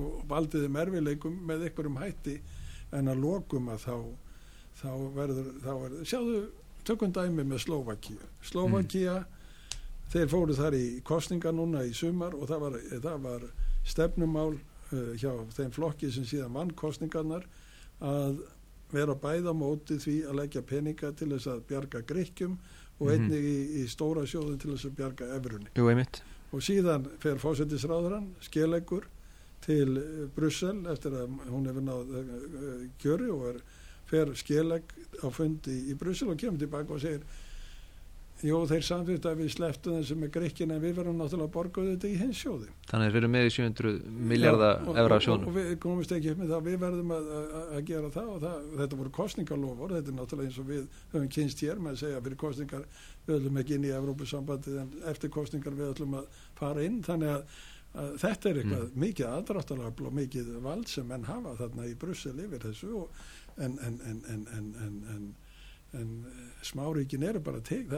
Speaker 2: og valdið þeim erfileikum með einhverjum hætti en að lokum að þá þá verður, þá verður sjáðu, tökum dæmi með Slovakíu Slovakíu þeir fóru þar í kostninga núna í sumar og það var, það var stefnumál uh, hjá þeim flokki sem síðan vann kostningarnar að vera bæða móti því að leggja peninga til þess að bjarga greikkjum og
Speaker 1: Mhm.
Speaker 2: einnig í, í stóra sjóðin til þess að bjarga efrunni.
Speaker 1: Jú, einmitt
Speaker 2: Og síðan fer fósettisráðurann, skeleggur, til eh, Brussel eftir að hún hefur náð uh, kjöri og er, fer skelegg á fundi í Brussel og kemur tilbaka og segir Jó, þeir samþýtt að við sleftum þessum með greikkina en við verðum náttúrulega að borga þetta í hins sjóði.
Speaker 1: Þannig að við erum með í 700 miljardar
Speaker 2: Já, og-
Speaker 1: evra
Speaker 2: og-
Speaker 1: sjónum
Speaker 2: og við komumst ekki upp með það, við verðum að, að, að gera það og það, þetta voru kostningarlofur þetta er náttúrulega eins og við höfum kynst hér með að segja fyrir kostningar við ætlum ekki inn í Evrópusambandið en eftir kostningar við ætlum að fara inn. Þannig að, þetta er eitthvað mikið aðdráttarafl og mikið vald sem menn hafa þarna í Brussel yfir þessu og, en, en, en, en, en, en smáríkin eru bara tek,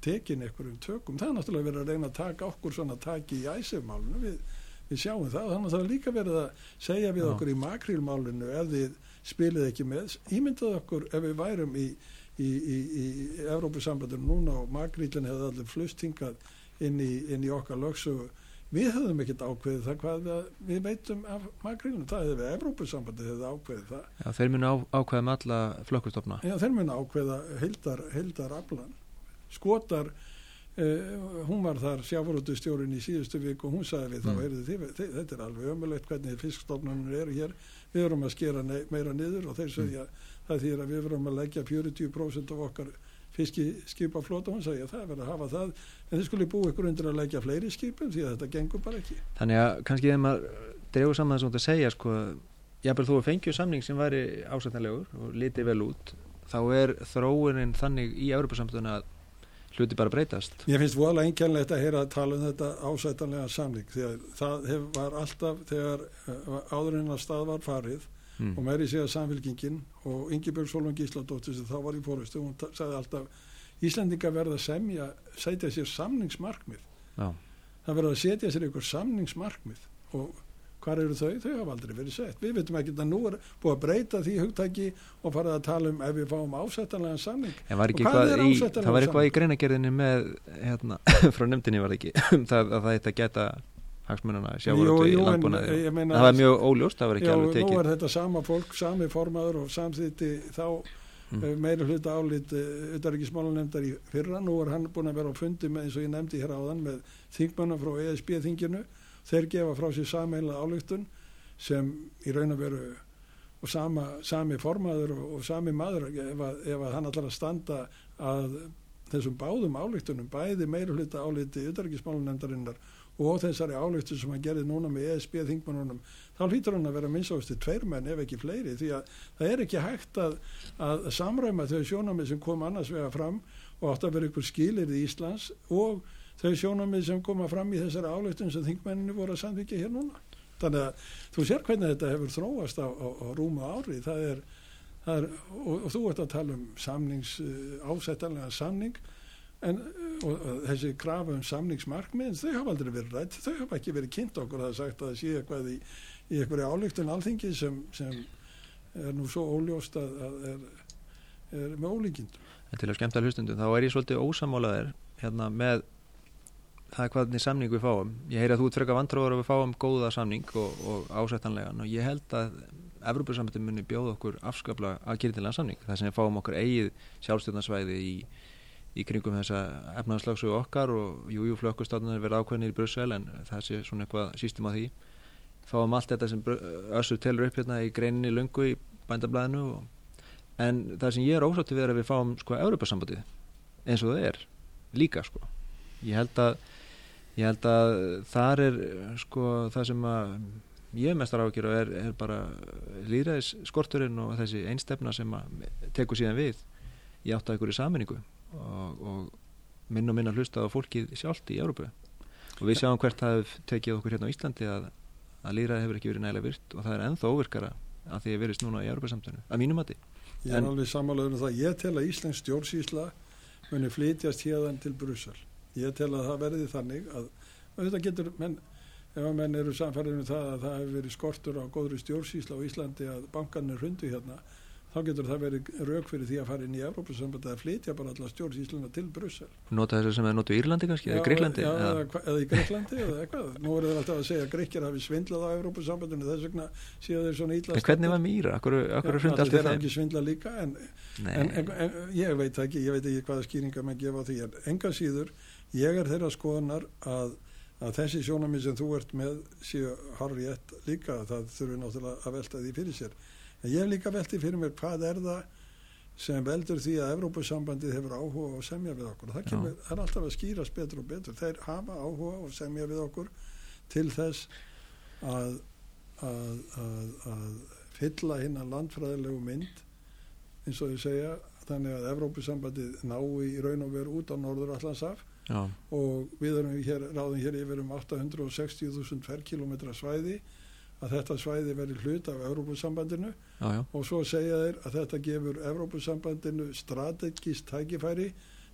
Speaker 2: tekin einhverjum tökum, það er náttúrulega verið að reyna að taka okkur svona taki í æsifmálinu við, við sjáum það, þannig að það er líka verið að segja við
Speaker 1: Já.
Speaker 2: okkur í makrílmálinu ef þið spilið ekki með ímyndað okkur ef við værum í í, í, í Evrópusambandinu núna og makrílin hefði allir flust hingað inn í, inn í okkar lögsögu við hefðum ekkert ákveðið það hvað við, veitum af makrílinu, það hefði við Evrópusambandi hefði ákveðið það.
Speaker 1: Já, þeir munu á, ákveða með alla flokkustofna
Speaker 2: Já, þeir mun ákveða heildar, heildar aflan. Skotar, uh, hún var þar sjáfórútustjórin í síðustu vik og hún sagði við þá,
Speaker 1: Mm.
Speaker 2: heyrðu þið, þið, þetta er alveg ömulegt hvernig fiskstofnunum eru hér, við erum að skera ne meira niður og þeir segja það þýr að við erum að leggja 40% af okkar fiskiskipaflóta, hún sagði að það er verið að hafa það, en þið skulle búið ykkur undir að leggja fleiri skipum því að þetta gengur bara ekki.
Speaker 1: Þannig að kannski þegar maður dregur saman þess að segja sko, jafnvel þú fengju samning sem væri ásættanlegur og liti vel út þá er þróunin þannig í Európa-samtöðuna að hluti bara breytast
Speaker 2: Mér finnst voðalega einkennlegt að heyra að tala um þetta ásætanlega samling því að það var alltaf þegar uh, áðurinn að stað var farið
Speaker 1: mm.
Speaker 2: og meiri segja samfélkingin og Ingibjörg Solon Gísladóttir sem þá var í fórustu, hún sagði alltaf Íslendinga verða að semja, setja sér samningsmarkmið.
Speaker 1: Já,
Speaker 2: Það verða að setja sér ykkur samningsmarkmið og hvar eru þau? Þau hafa aldrei verið sett. Við veitum ekki að nú er búið að breyta því hugtæki og farið að tala um ef við fáum ásættanlega samning. Og hvað
Speaker 1: eitthvað
Speaker 2: er
Speaker 1: í,
Speaker 2: ásættanlegur
Speaker 1: það var eitthvað í
Speaker 2: samningur?
Speaker 1: greinagerðinni með hérna, frá nefndinni var ekki um það að það eitthvað geta hagsmununa
Speaker 2: Jú,
Speaker 1: sjávarútu í
Speaker 2: en
Speaker 1: landbúnaði
Speaker 2: meina-
Speaker 1: það var mjög óljóst, það var ekki
Speaker 2: Já,
Speaker 1: alveg
Speaker 2: nú
Speaker 1: tekið
Speaker 2: er þetta sama fólk, sami formaður og samþýtti þá
Speaker 1: Mm.
Speaker 2: mm. meira hluta álit utarrikismálanemndar í fyrra. Nú er hann búin að vera á fundi með eins og ég nefndi hér áðan með þingmanna frá ESB-þinginu. Þeir gefa frá sér sameinlega álíktun sem í raun að veru og sama, sami formaður og, og sami maður ef að, ef að hann allar að standa að þessum báðum álíktunum, bæði meira hluta áliti utarrikismálanemndarinnar og þessari álíktun sem hann gerði núna með ESB-þingmannunum þá hlýtur hann að vera minnsáðusti tveir menn ef ekki fleiri því að það er ekki hægt að, að samræma þau sjónamið sem kom annars vega fram og átt að vera ykkur skilir í Íslands og þau sjónamið sem koma fram í þessari áleitun sem þingmenninu voru að samþykja hér núna. Þannig að þú sér hvernig þetta hefur þróast á, á, á rúma ári það er, það er og, og þú ert að tala um samnings ásættanlega samning en og þessi krafa um samningsmarkmiðin þau hafa aldrei verið rætt, þau hafa ekki verið kynnt okkur það er sagt að það sé eitthvað í, í einhverju álíktun alþingi sem, sem er nú svo óljóst að, að er, er með ólíkindum.
Speaker 1: En til að skemmta hlustundum, þá er ég svolítið ósamálaðir hérna með það er hvernig samning við fáum. Ég heyri að þú ert frekar vantróður að við fáum góða samning og, og ásættanlegan og ég held að Evropasamhættin muni bjóða okkur afskapla að kynnilega samning. Það sem við fáum okkur eigið sjálfstjórnarsvæði í, í kringum þessa efnaðarslagsu okkar og jújú flökkustáttunar verða ákveðnir í Brussel en það sé svona eitthvað sístum á því. Fáum allt þetta sem Össur telur upp hérna í greininni lungu í bændablaðinu og en það sem ég er ósátti við er að við fáum sko Europasambandið eins og það er líka sko ég held að ég held að þar er sko það sem að ég mestar ákjör og er, er bara líðræðis skorturinn og þessi einstefna sem að tekur síðan við í átt að ykkur í saminningu og, og minn og minna hlusta á fólkið sjálft í Európu og við sjáum hvert það hefur tekið okkur hérna á Íslandi að, að líraði hefur ekki verið nægilega virt og það er ennþá óvirkara að því að verist núna í Európa-samtunum, að mínum mati
Speaker 2: Ég er
Speaker 1: En-
Speaker 2: alveg samanlega um það. Ég tel að Íslensk stjórnsýsla muni flytjast hérðan til Brussel. Ég tel að það verði þannig að auðvitað getur menn, ef að menn eru samfærið um það að það hefur verið skortur á góðri stjórnsýsla á Íslandi að bankarnir hundu hérna, þá getur það verið rauk fyrir því að fara inn í Evrópusamband að flytja bara alla stjórnsýsluna til Brussel.
Speaker 1: Nota þessu sem er notu í Írlandi kannski, eða
Speaker 2: Já,
Speaker 1: Greiklandi
Speaker 2: Já,
Speaker 1: eða,
Speaker 2: eða, eða í Greiklandi eða eitthvað. Nú eru þeir alltaf að segja að Greikir hafi svindlað á Evrópusambandinu þess vegna séu þeir svona ítla
Speaker 1: en hvernig var Mýra, akkur, akkur hrundi allt
Speaker 2: þeir
Speaker 1: við
Speaker 2: hafa ekki svindlað líka en en, en, en ég veit það ekki, ég veit ekki hvaða skýringar menn gefa því en enga síður, ég er þeirra skoðunar að, að þessi sjónamið sem þú ert með séu harrið líka, það þurfi náttúrulega að velta því fyrir sér. En ég hef líka veltið fyrir mér hvað er það sem veldur því að Evrópusambandið hefur áhuga að semja við okkur. Það, kemur, er alltaf að skýrast betur og betur. Þeir hafa áhuga að semja við okkur til þess að, að, að, að fylla hinn að landfræðilegu mynd eins og ég segja þannig að Evrópusambandið nái í raun og veru út á Norður Allansaf
Speaker 1: já,
Speaker 2: og við erum hér, ráðum hér yfir um 860.000 ferkilometra svæði að þetta svæði verið hlut af Evrópusambandinu
Speaker 1: já, já,
Speaker 2: og svo segja þeir að þetta gefur Evrópusambandinu strategist tækifæri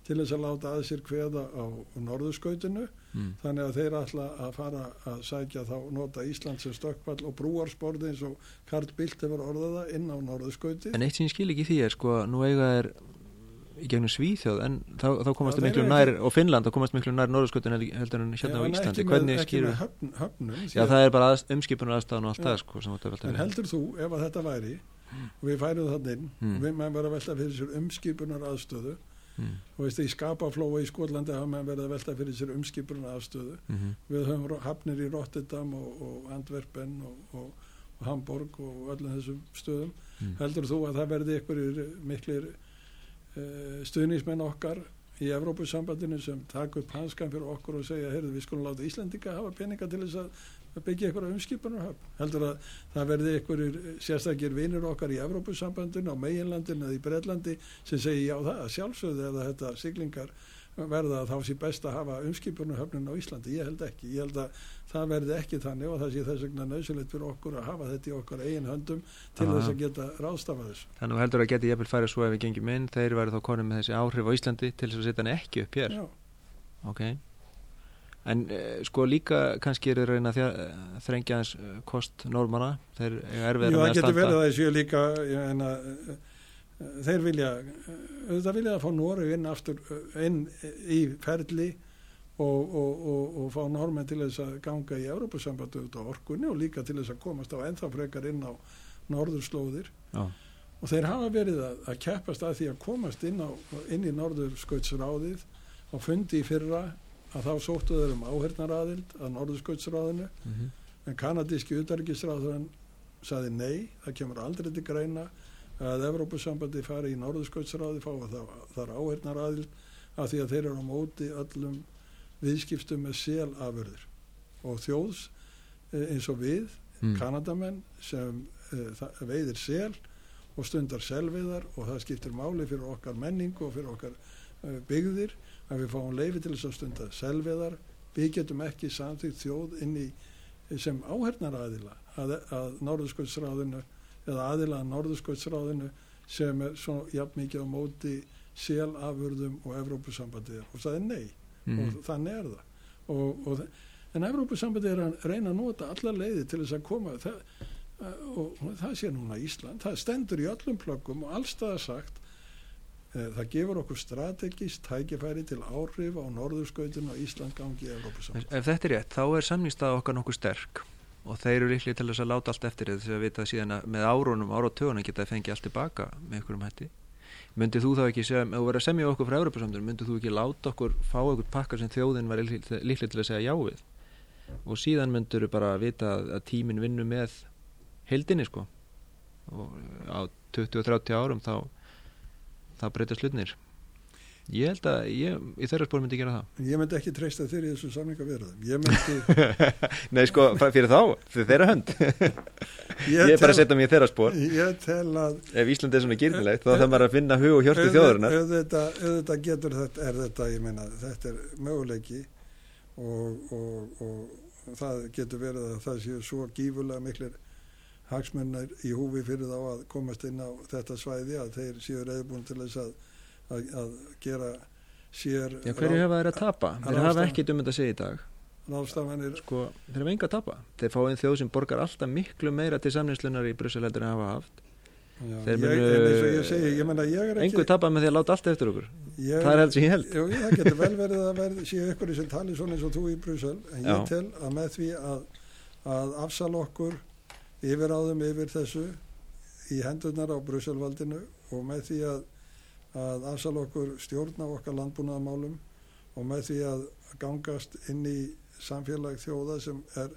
Speaker 2: til þess að láta að sér kveða á norðurskautinu.
Speaker 1: Mm.
Speaker 2: þannig að þeir ætla að fara að sækja þá nota Ísland sem stökkvall og brúarsporði eins og Karl Bildt hefur orðaða inn á norðurskauti
Speaker 1: en eitt sem ég skil ekki því er sko, nú eiga er í gegnum Svíþjóð en þá, þá komast
Speaker 2: þeir
Speaker 1: miklu nær og Finnland þá komast miklu nær norðurskautin heldur en hérna á Íslandi hvernig
Speaker 2: ekki
Speaker 1: skýrur
Speaker 2: með höfn, höfnum
Speaker 1: Já, það er bara að, umskipunar aðstæðan og allt það sko,
Speaker 2: en heldur þú ef að þetta væri og við færum þannig inn
Speaker 1: Mm.
Speaker 2: við maður verið að velta fyrir sér umskipunar aðstöðu
Speaker 1: Mm.
Speaker 2: og veist í skapaflóa í Skotlandi hafa maður verið að velta fyrir sér umskipunar aðstöðu
Speaker 1: Mhm.
Speaker 2: við höfum hafnir í Rotterdam og, og Antwerpen og, og, Hamburg og öllum þessum stöðum
Speaker 1: Mm.
Speaker 2: heldur þú að það verði einhverjir miklir stuðnismenn okkar í Evrópusambandinu sem taka upp hanskan fyrir okkur og segja heyrðu við skulum láta Íslendinga hafa peninga til þess að byggja einhverja umskipunarhöfn. Heldur að það verði einhverjir sérstakir vinur okkar í Evrópusambandinu á meginlandinu eða í Breitlandi sem segi já það sjálfsögðu eða þetta siglingar verða að þá sé best að hafa umskipunarhöfnun á Íslandi, ég held ekki. Ég held að það verði ekki þannig og það sé þess vegna nöðsulegt fyrir okkur að hafa þetta í okkar eigin höndum til
Speaker 1: Aha.
Speaker 2: þess að geta ráðstafað þessu.
Speaker 1: Þannig að heldur að geti jafnvel farið svo ef við gengjum inn þeir væri þá konum með þessi áhrif á Íslandi til þess að setja hann ekki upp hér?
Speaker 2: Já.
Speaker 1: ok. En eh, sko líka kannski er að reyna að eh, þrengja hans eh, kost normanna þeir eiga erfiðara
Speaker 2: Jú,
Speaker 1: með
Speaker 2: það
Speaker 1: að
Speaker 2: getur verið að þeir vilja auðvitað vilja að fá Noreg inn aftur inn í ferli og, og, og, og fá normenn til þess að ganga í Európusambandu út á orkunni og líka til þess að komast á ennþá frekar inn á norðurslóðir
Speaker 1: Já.
Speaker 2: og þeir hafa verið að, að keppast að því að komast inn, á, inn í norðurskautsráðið og fundi í fyrra að þá sóttu þeir um áhernaraðild að norðurskautsráðinu
Speaker 1: Mhm.
Speaker 2: en kanadíski utarikisráðurinn saði nei, það kemur aldrei til greina að Evrópusambandi fari í Norðurskautsráði fá að það, þar áhernar aðild af því að þeir eru á móti öllum viðskiptum með selafurðir og þjóðs eh, eins og við,
Speaker 1: Mm.
Speaker 2: Kanadamenn sem uh, veiðir sel og stundar selveiðar og það skiptir máli fyrir okkar menningu og fyrir okkar uh, byggðir að við fáum leifi til þess að stunda selveiðar við getum ekki samþýtt þjóð inn í sem áhernar aðila að, að Norðurskjöldsráðinu eða aðila að Norðurskjöldsráðinu sem er svo jafn mikið á móti selafurðum og Evrópusambandið og það er nei.
Speaker 1: Mhm.
Speaker 2: og þannig er það. Og, og, en Evrópusambandið er að reyna að nota alla leiði til þess að koma það, og það sé núna Ísland. Það stendur í öllum plöggum og allstað sagt eh, það gefur okkur strategist tækifæri til áhrif á norðurskautinu og Ísland gangi í Evrópusambandið.
Speaker 1: Ef þetta er rétt, þá er samnýstað okkar nokkuð sterk og þeir eru líklega til þess að láta allt eftir þess að vita síðan að með árunum, áratögunum geta að fengi allt tilbaka með einhverjum hætti. Myndið þú þá ekki sem, ef þú verður að semja okkur frá Európa-samtunum, myndið þú ekki láta okkur fá okkur pakka sem þjóðin var líklega til að segja já við? Og síðan myndur þú bara vita að, að tíminn vinnu með heildinni sko. Og á 20-30 árum þá þá breytast hlutnir Ég held að ég, í þeirra spór myndi gera það.
Speaker 2: Ég myndi ekki treysta þér í þessu samningavirðum. Ég myndi,
Speaker 1: Nei sko, fyrir þá, fyrir þeirra hönd. Ég er bara að setja mig í þeirra spór
Speaker 2: Ég tel að
Speaker 1: Ef Ísland er svona gyrnilegt þá þarf maður að finna hug og hjörtu þjóðurinnar
Speaker 2: auðvitað, auðvitað getur þetta, er þetta, ég meina, þetta er möguleiki og, og, og það getur verið að það séu svo gífulega miklir hagsmunnar í húfi fyrir þá að komast inn á þetta svæði að þeir séu reyðbúin til þess að, að, að gera sér
Speaker 1: Já, hverju hefa þeir að tapa? Þeir hafa
Speaker 2: ráðstafan-
Speaker 1: ekki um þetta að segja í dag. Sko, þeir hafa enga að tapa. Þeir fá einn þjóð sem borgar alltaf miklu meira til samninslunar í Brussel heldur en hafa haft.
Speaker 2: Já,
Speaker 1: Þeir
Speaker 2: ég,
Speaker 1: munu-
Speaker 2: ég ég ég
Speaker 1: engu tapa með því að láta allt eftir okkur.
Speaker 2: Ég,
Speaker 1: það er heldur sem ég held.
Speaker 2: Jú, það getur vel verið að verð, séu ykkur sem tali svona eins og þú í Brussel en ég
Speaker 1: Já.
Speaker 2: tel að með því að, að afsala okkur yfiráðum yfir þessu í hendurnar á Brusselvaldinu og með því að, að afsala okkur stjórn á okkar landbúnaðamálum og með því að gangast inn í samfélag þjóða sem er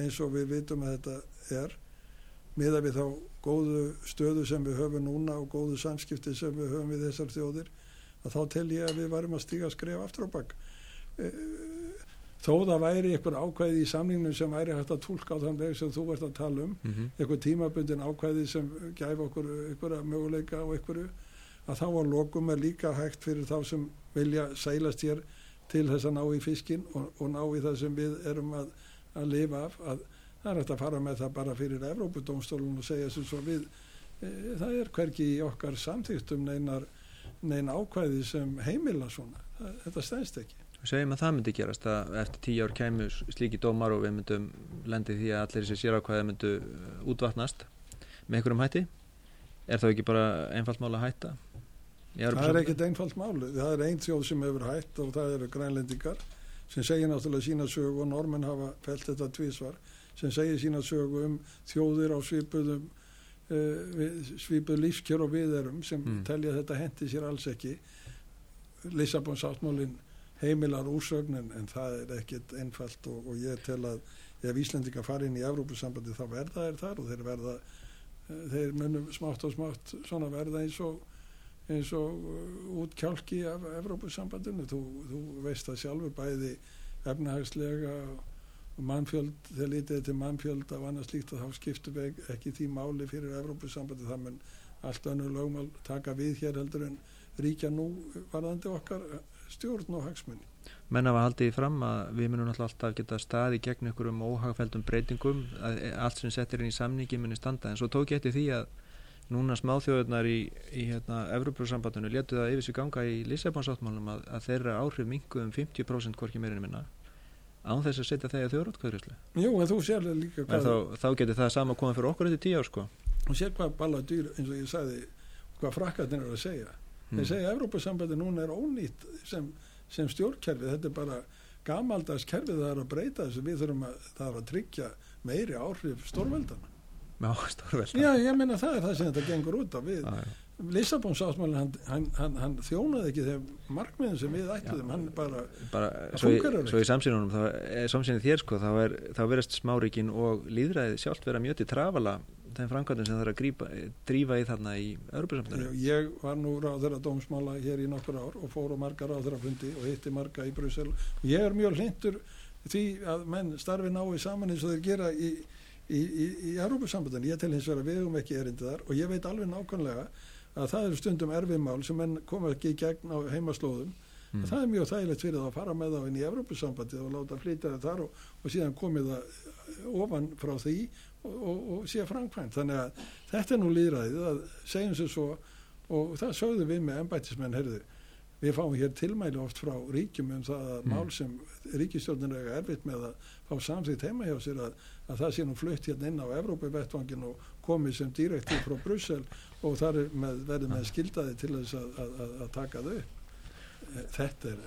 Speaker 2: eins og við vitum að þetta er miða við þá góðu stöðu sem við höfum núna og góðu samskipti sem við höfum við þessar þjóðir að þá tel ég að við varum að stíga skref aftur á bakk Eh, þó það væri einhver ákvæði í samningnum sem væri hægt að tólka á þann veg sem þú ert að tala um
Speaker 1: mm -hmm.
Speaker 2: einhver tímabundin ákvæði sem gæf okkur einhverja möguleika á einhverju að þá að lokum er líka hægt fyrir þá sem vilja sælast hér til þess að ná í fiskin og, og ná í það sem við erum að, að lifa af að það er hægt að fara með það bara fyrir Evrópudómstólun og segja sem svo við e, það er hverki í okkar samþýstum neinar neina ákvæði sem heimila svona. Það, þetta stæðst ekki.
Speaker 1: Segjum að það myndi gerast að eftir tíu ár kæmu slíki dómar og við myndum lendi því að allir þessi sérákvæði myndu uh, útvatnast með einhverjum hætti. Er þá ekki bara einfalt mál að hætta
Speaker 2: það er ekkert einfalt máli það er einn þjóð sem hefur hætt og það eru grænlendingar sem segir náttúrulega sína sögu og normenn hafa felt þetta tvísvar sem segir sína sögu um þjóðir á svipuðum uh, svipuð lífskjör og við erum sem
Speaker 1: Mm.
Speaker 2: telja þetta hendi sér alls ekki Lissabon sáttmálin heimilar úrsögnin en það er ekkert einfalt og, og ég tel að ef Íslendinga fara inn í Evrópusambandi þá verða þeir þar og þeir verða eh, þeir munum smátt og smátt svona verða eins og eins og uh, út kjálki af Evrópusambandinu. Þú, þú veist það sjálfur bæði efnahagslega mannfjöld, þegar lítið til mannfjöld og annars líkt að þá skiptum við ekki því máli fyrir Evrópusambandi það mun allt önnur lögmál taka við hér heldur en ríkja nú varðandi okkar uh, stjórn og hagsmunni
Speaker 1: menn hafa haldið í fram að við munum alltaf geta staði gegn einhverjum óhagfældum breytingum að allt sem settir inn í samningi muni standa. En svo tók ég eftir því að núna smáþjóðurnar í, í hérna, Evropasambandinu letu það yfir sig ganga í Lissabonsáttmálum að, að þeirra áhrif mingu um 50% hvorki meirinu minna án þess að setja þegar þjóðrótkvæðurislu
Speaker 2: Jú, en þú sér líka hvað,
Speaker 1: þá, þá getur það sama komið fyrir okkur eftir tíu ár sko.
Speaker 2: Þú sér hvað balla dýr eins og ég sagði hvað frakkarnir eru að segja. Þeir segja að Evrópusambandi núna er ónýtt sem, sem stjórnkerfi. Þetta er bara gamaldags kerfi það er að breyta þessu. Við þurfum að, að tryggja meiri áhrif stórveldana
Speaker 1: Já, stórvelda
Speaker 2: já ég meina það er það sem þetta gengur út á. Við
Speaker 1: Já, já.
Speaker 2: Lissabon sáttmálinn hann, hann, hann, hann þjónaði ekki þeim markmiðin sem við ætluðum. Hann bara
Speaker 1: bara,
Speaker 2: Það
Speaker 1: svo, í,
Speaker 2: funkar alveg.
Speaker 1: svo í samsýnunum þá er samsýnin þér sko þá, er, þá verðast smárikin og líðræðið sjálft vera mjög til trafala þeim framkvæmdum sem það er að grípa, drífa í þarna í Europasambandinu
Speaker 2: ég var nú ráð þeirra dómsmála hér í nokkur ár og fór á marga ráð þeirra fundi og hitti marga í Brussel. Ég er mjög hlindur því að menn starfi nái saman eins og þeir gera í, í, í, í Európusambandinu ég tel hins vegar að við höfum ekki erindi þar og ég veit alveg nákvæmlega að það eru stundum erfimál sem menn koma ekki í gegn á heimaslóðum. Mm. það er mjög þægilegt fyrir það að fara með þá inn í Evrópusambandið og láta flytja það þar og, og síðan komið það ofan frá því og, og, og sé framkvæmt. Þannig að þetta er nú líðræðið að segjum sér svo og það sögðu við með embættismenn herðu við fáum hér tilmæli oft frá ríkjum um það að
Speaker 1: Mm.
Speaker 2: mál sem ríkistjórnir eiga erfitt með að fá samþýtt heima hjá sér að, að það sé nú flutt hérna inn á Evrópuvettvangin og komið sem direktív frá Brussel og þar er með, verið með skildaði til þess að, að, að, taka þau þetta er,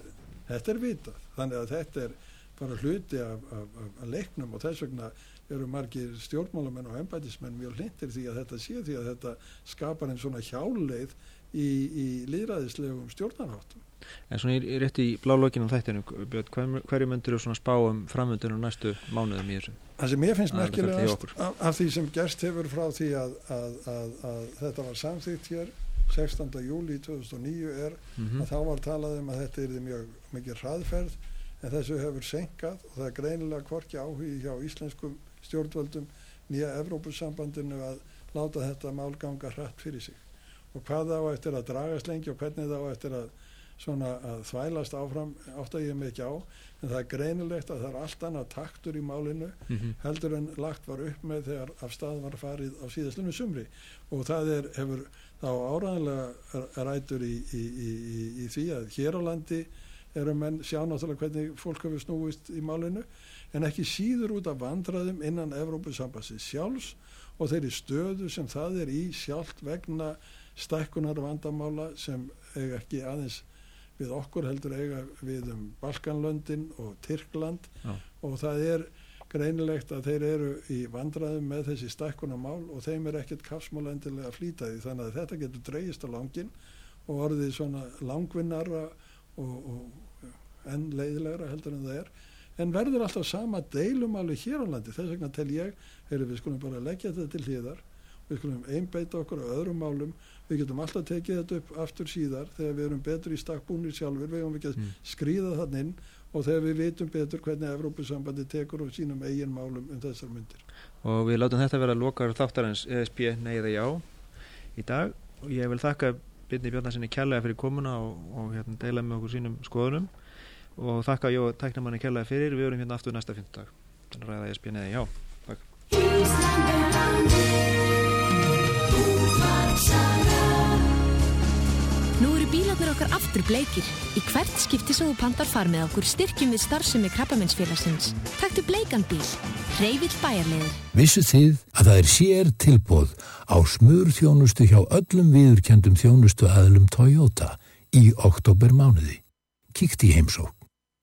Speaker 2: þetta er vitað þannig að þetta er bara hluti af, af, af, leiknum og þess vegna eru margir stjórnmálamenn og embætismenn mjög hlindir því að þetta sé því að þetta skapar einn svona hjáleið í, í líðræðislegum stjórnarháttum
Speaker 1: En svona í, í rétt í blálókinu þættinu, Björn, hver, hverju myndir þú svona spá um framöndunum næstu mánuðum í þessu?
Speaker 2: Það sem ég finnst
Speaker 1: er
Speaker 2: merkilegast af, af því sem gerst hefur frá því að, að, að, að þetta var samþýtt hér 16. júli 2009 er
Speaker 1: Mhm.
Speaker 2: að þá var talað um að þetta er mjög mikið hraðferð en þessu hefur senkað og það er greinilega hvorki áhugi hjá íslenskum stjórnvöldum nýja Evrópusambandinu að láta þetta mál ganga hratt fyrir sig og hvað þá eftir að dragast lengi og hvernig þá eftir að svona að þvælast áfram að ég mig ekki á en það er greinilegt að það er allt annað taktur í málinu
Speaker 1: Mhm.
Speaker 2: heldur en lagt var upp með þegar af stað var farið á síðastlunum sumri og það er, hefur þá áræðanlega rætur í, í, í, í, í því að hér á landi eru menn sjá náttúrulega hvernig fólk hefur snúist í málinu en ekki síður út af vandraðum innan Evrópusambassins sjálfs og þeirri stöðu sem það er í sjálft vegna stækkunar vandamála sem eiga ekki aðeins við okkur heldur eiga við um Balkanlöndin og Tyrkland.
Speaker 1: Já.
Speaker 2: og það er greinilegt að þeir eru í vandraðum með þessi stækkunarmál og þeim er ekkert kafsmál endilega að flýta því. Þannig að þetta getur dreigist á langin og orðið svona langvinnara og, og enn leiðilegra heldur en það er. En verður alltaf sama deilumáli hér á landi. Þess vegna tel ég, heyrðu við skulum bara leggja þetta til hliðar. Við skulum einbeita okkur á öðrum málum við getum alltaf tekið þetta upp aftur síðar þegar við erum betur í stakkbúnir sjálfur við að
Speaker 1: Mm.
Speaker 2: skrýða þann inn og þegar við vitum betur hvernig Evrópusambandi tekur á sínum eigin málum um þessar myndir
Speaker 1: og við látum þetta vera lokar þáttarins ESB nei eða já í dag. Og ég vil þakka Byrni Björnarsinni kærlega fyrir komuna og, og hérna, deila með okkur sínum skoðunum. Og þakka Jó tæknamanni kærlega fyrir. Við erum hérna aftur næsta fymtdag þannig að ræða ESB nei eða já. Takk.
Speaker 4: Eru bílarnir okkar aftur bleikir. Í hvert skipti sem þú pantar far með okkur styrkjum við starfsemi krabbamennsfélagsins. Taktu bleikan bíl. Reyvill bæjarleður.
Speaker 7: Vissu þið að það er sér tilbóð á smurþjónustu hjá öllum viðurkendum þjónustu aðlum Toyota í oktober mánuði. Kíkt í heimsók.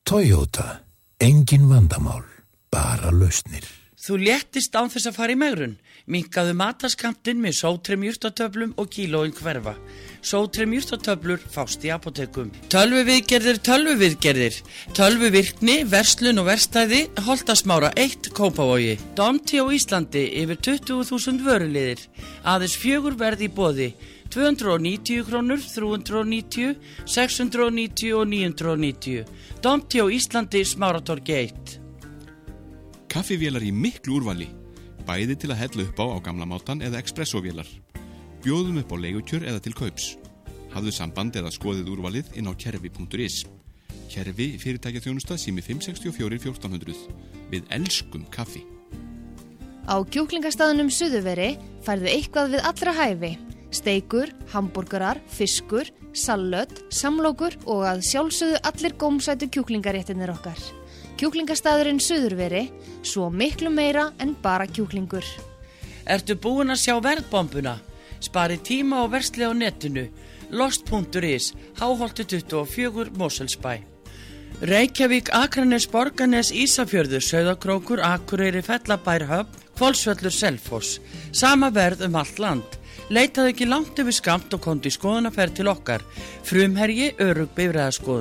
Speaker 7: Toyota. Engin vandamál. Bara lausnir.
Speaker 5: Þú léttist án þess að fara í megrun. Minkaðu mataskamptin með sótrem júrtatöflum og kílóin hverfa. Sótrem júrtatöflur fást í apotekum. Tölvuviðgerðir, tölvuviðgerðir. Tölvuvirkni, verslun og verstæði, holdasmára 1 kópavogi. Domti á Íslandi yfir 20.000 vöruliðir. Aðeins fjögur verði í bóði. 290 krónur, 390, 690 og 990. Domti á Íslandi smáratorgi 1.
Speaker 6: Kaffivélar í miklu úrvali, bæði til að hella upp á á gamla mátan eða expressovélar. Bjóðum upp á leigutjör eða til kaups. Hafðu samband eða skoðið úrvalið inn á kerfi.is. Kerfi fyrirtækja þjónusta sími 564 1400. Við elskum kaffi.
Speaker 8: Á kjúklingastaðunum Suðuveri færðu eitthvað við allra hæfi. Steikur, hambúrgarar, fiskur, sallött, samlokur og að sjálfsögðu allir gómsætu kjúklingaréttinir okkar. Kjúklingastaðurinn Suðurveri, svo miklu meira en bara kjúklingur.
Speaker 5: Ertu búin að sjá verðbombuna? Spari tíma og versli á netinu. Lost.is, háholti 24, Moselsbæ. Reykjavík, Akranes, Borganes, Ísafjörður, Söðakrókur, Akureyri, Fellabær, Höfn, Kvolsvöllur, Selfoss. Sama verð um allt land. Leitaðu ekki langt yfir skamt og kondi skoðunaferð til okkar. Frumherji, örug bifræðaskoðun.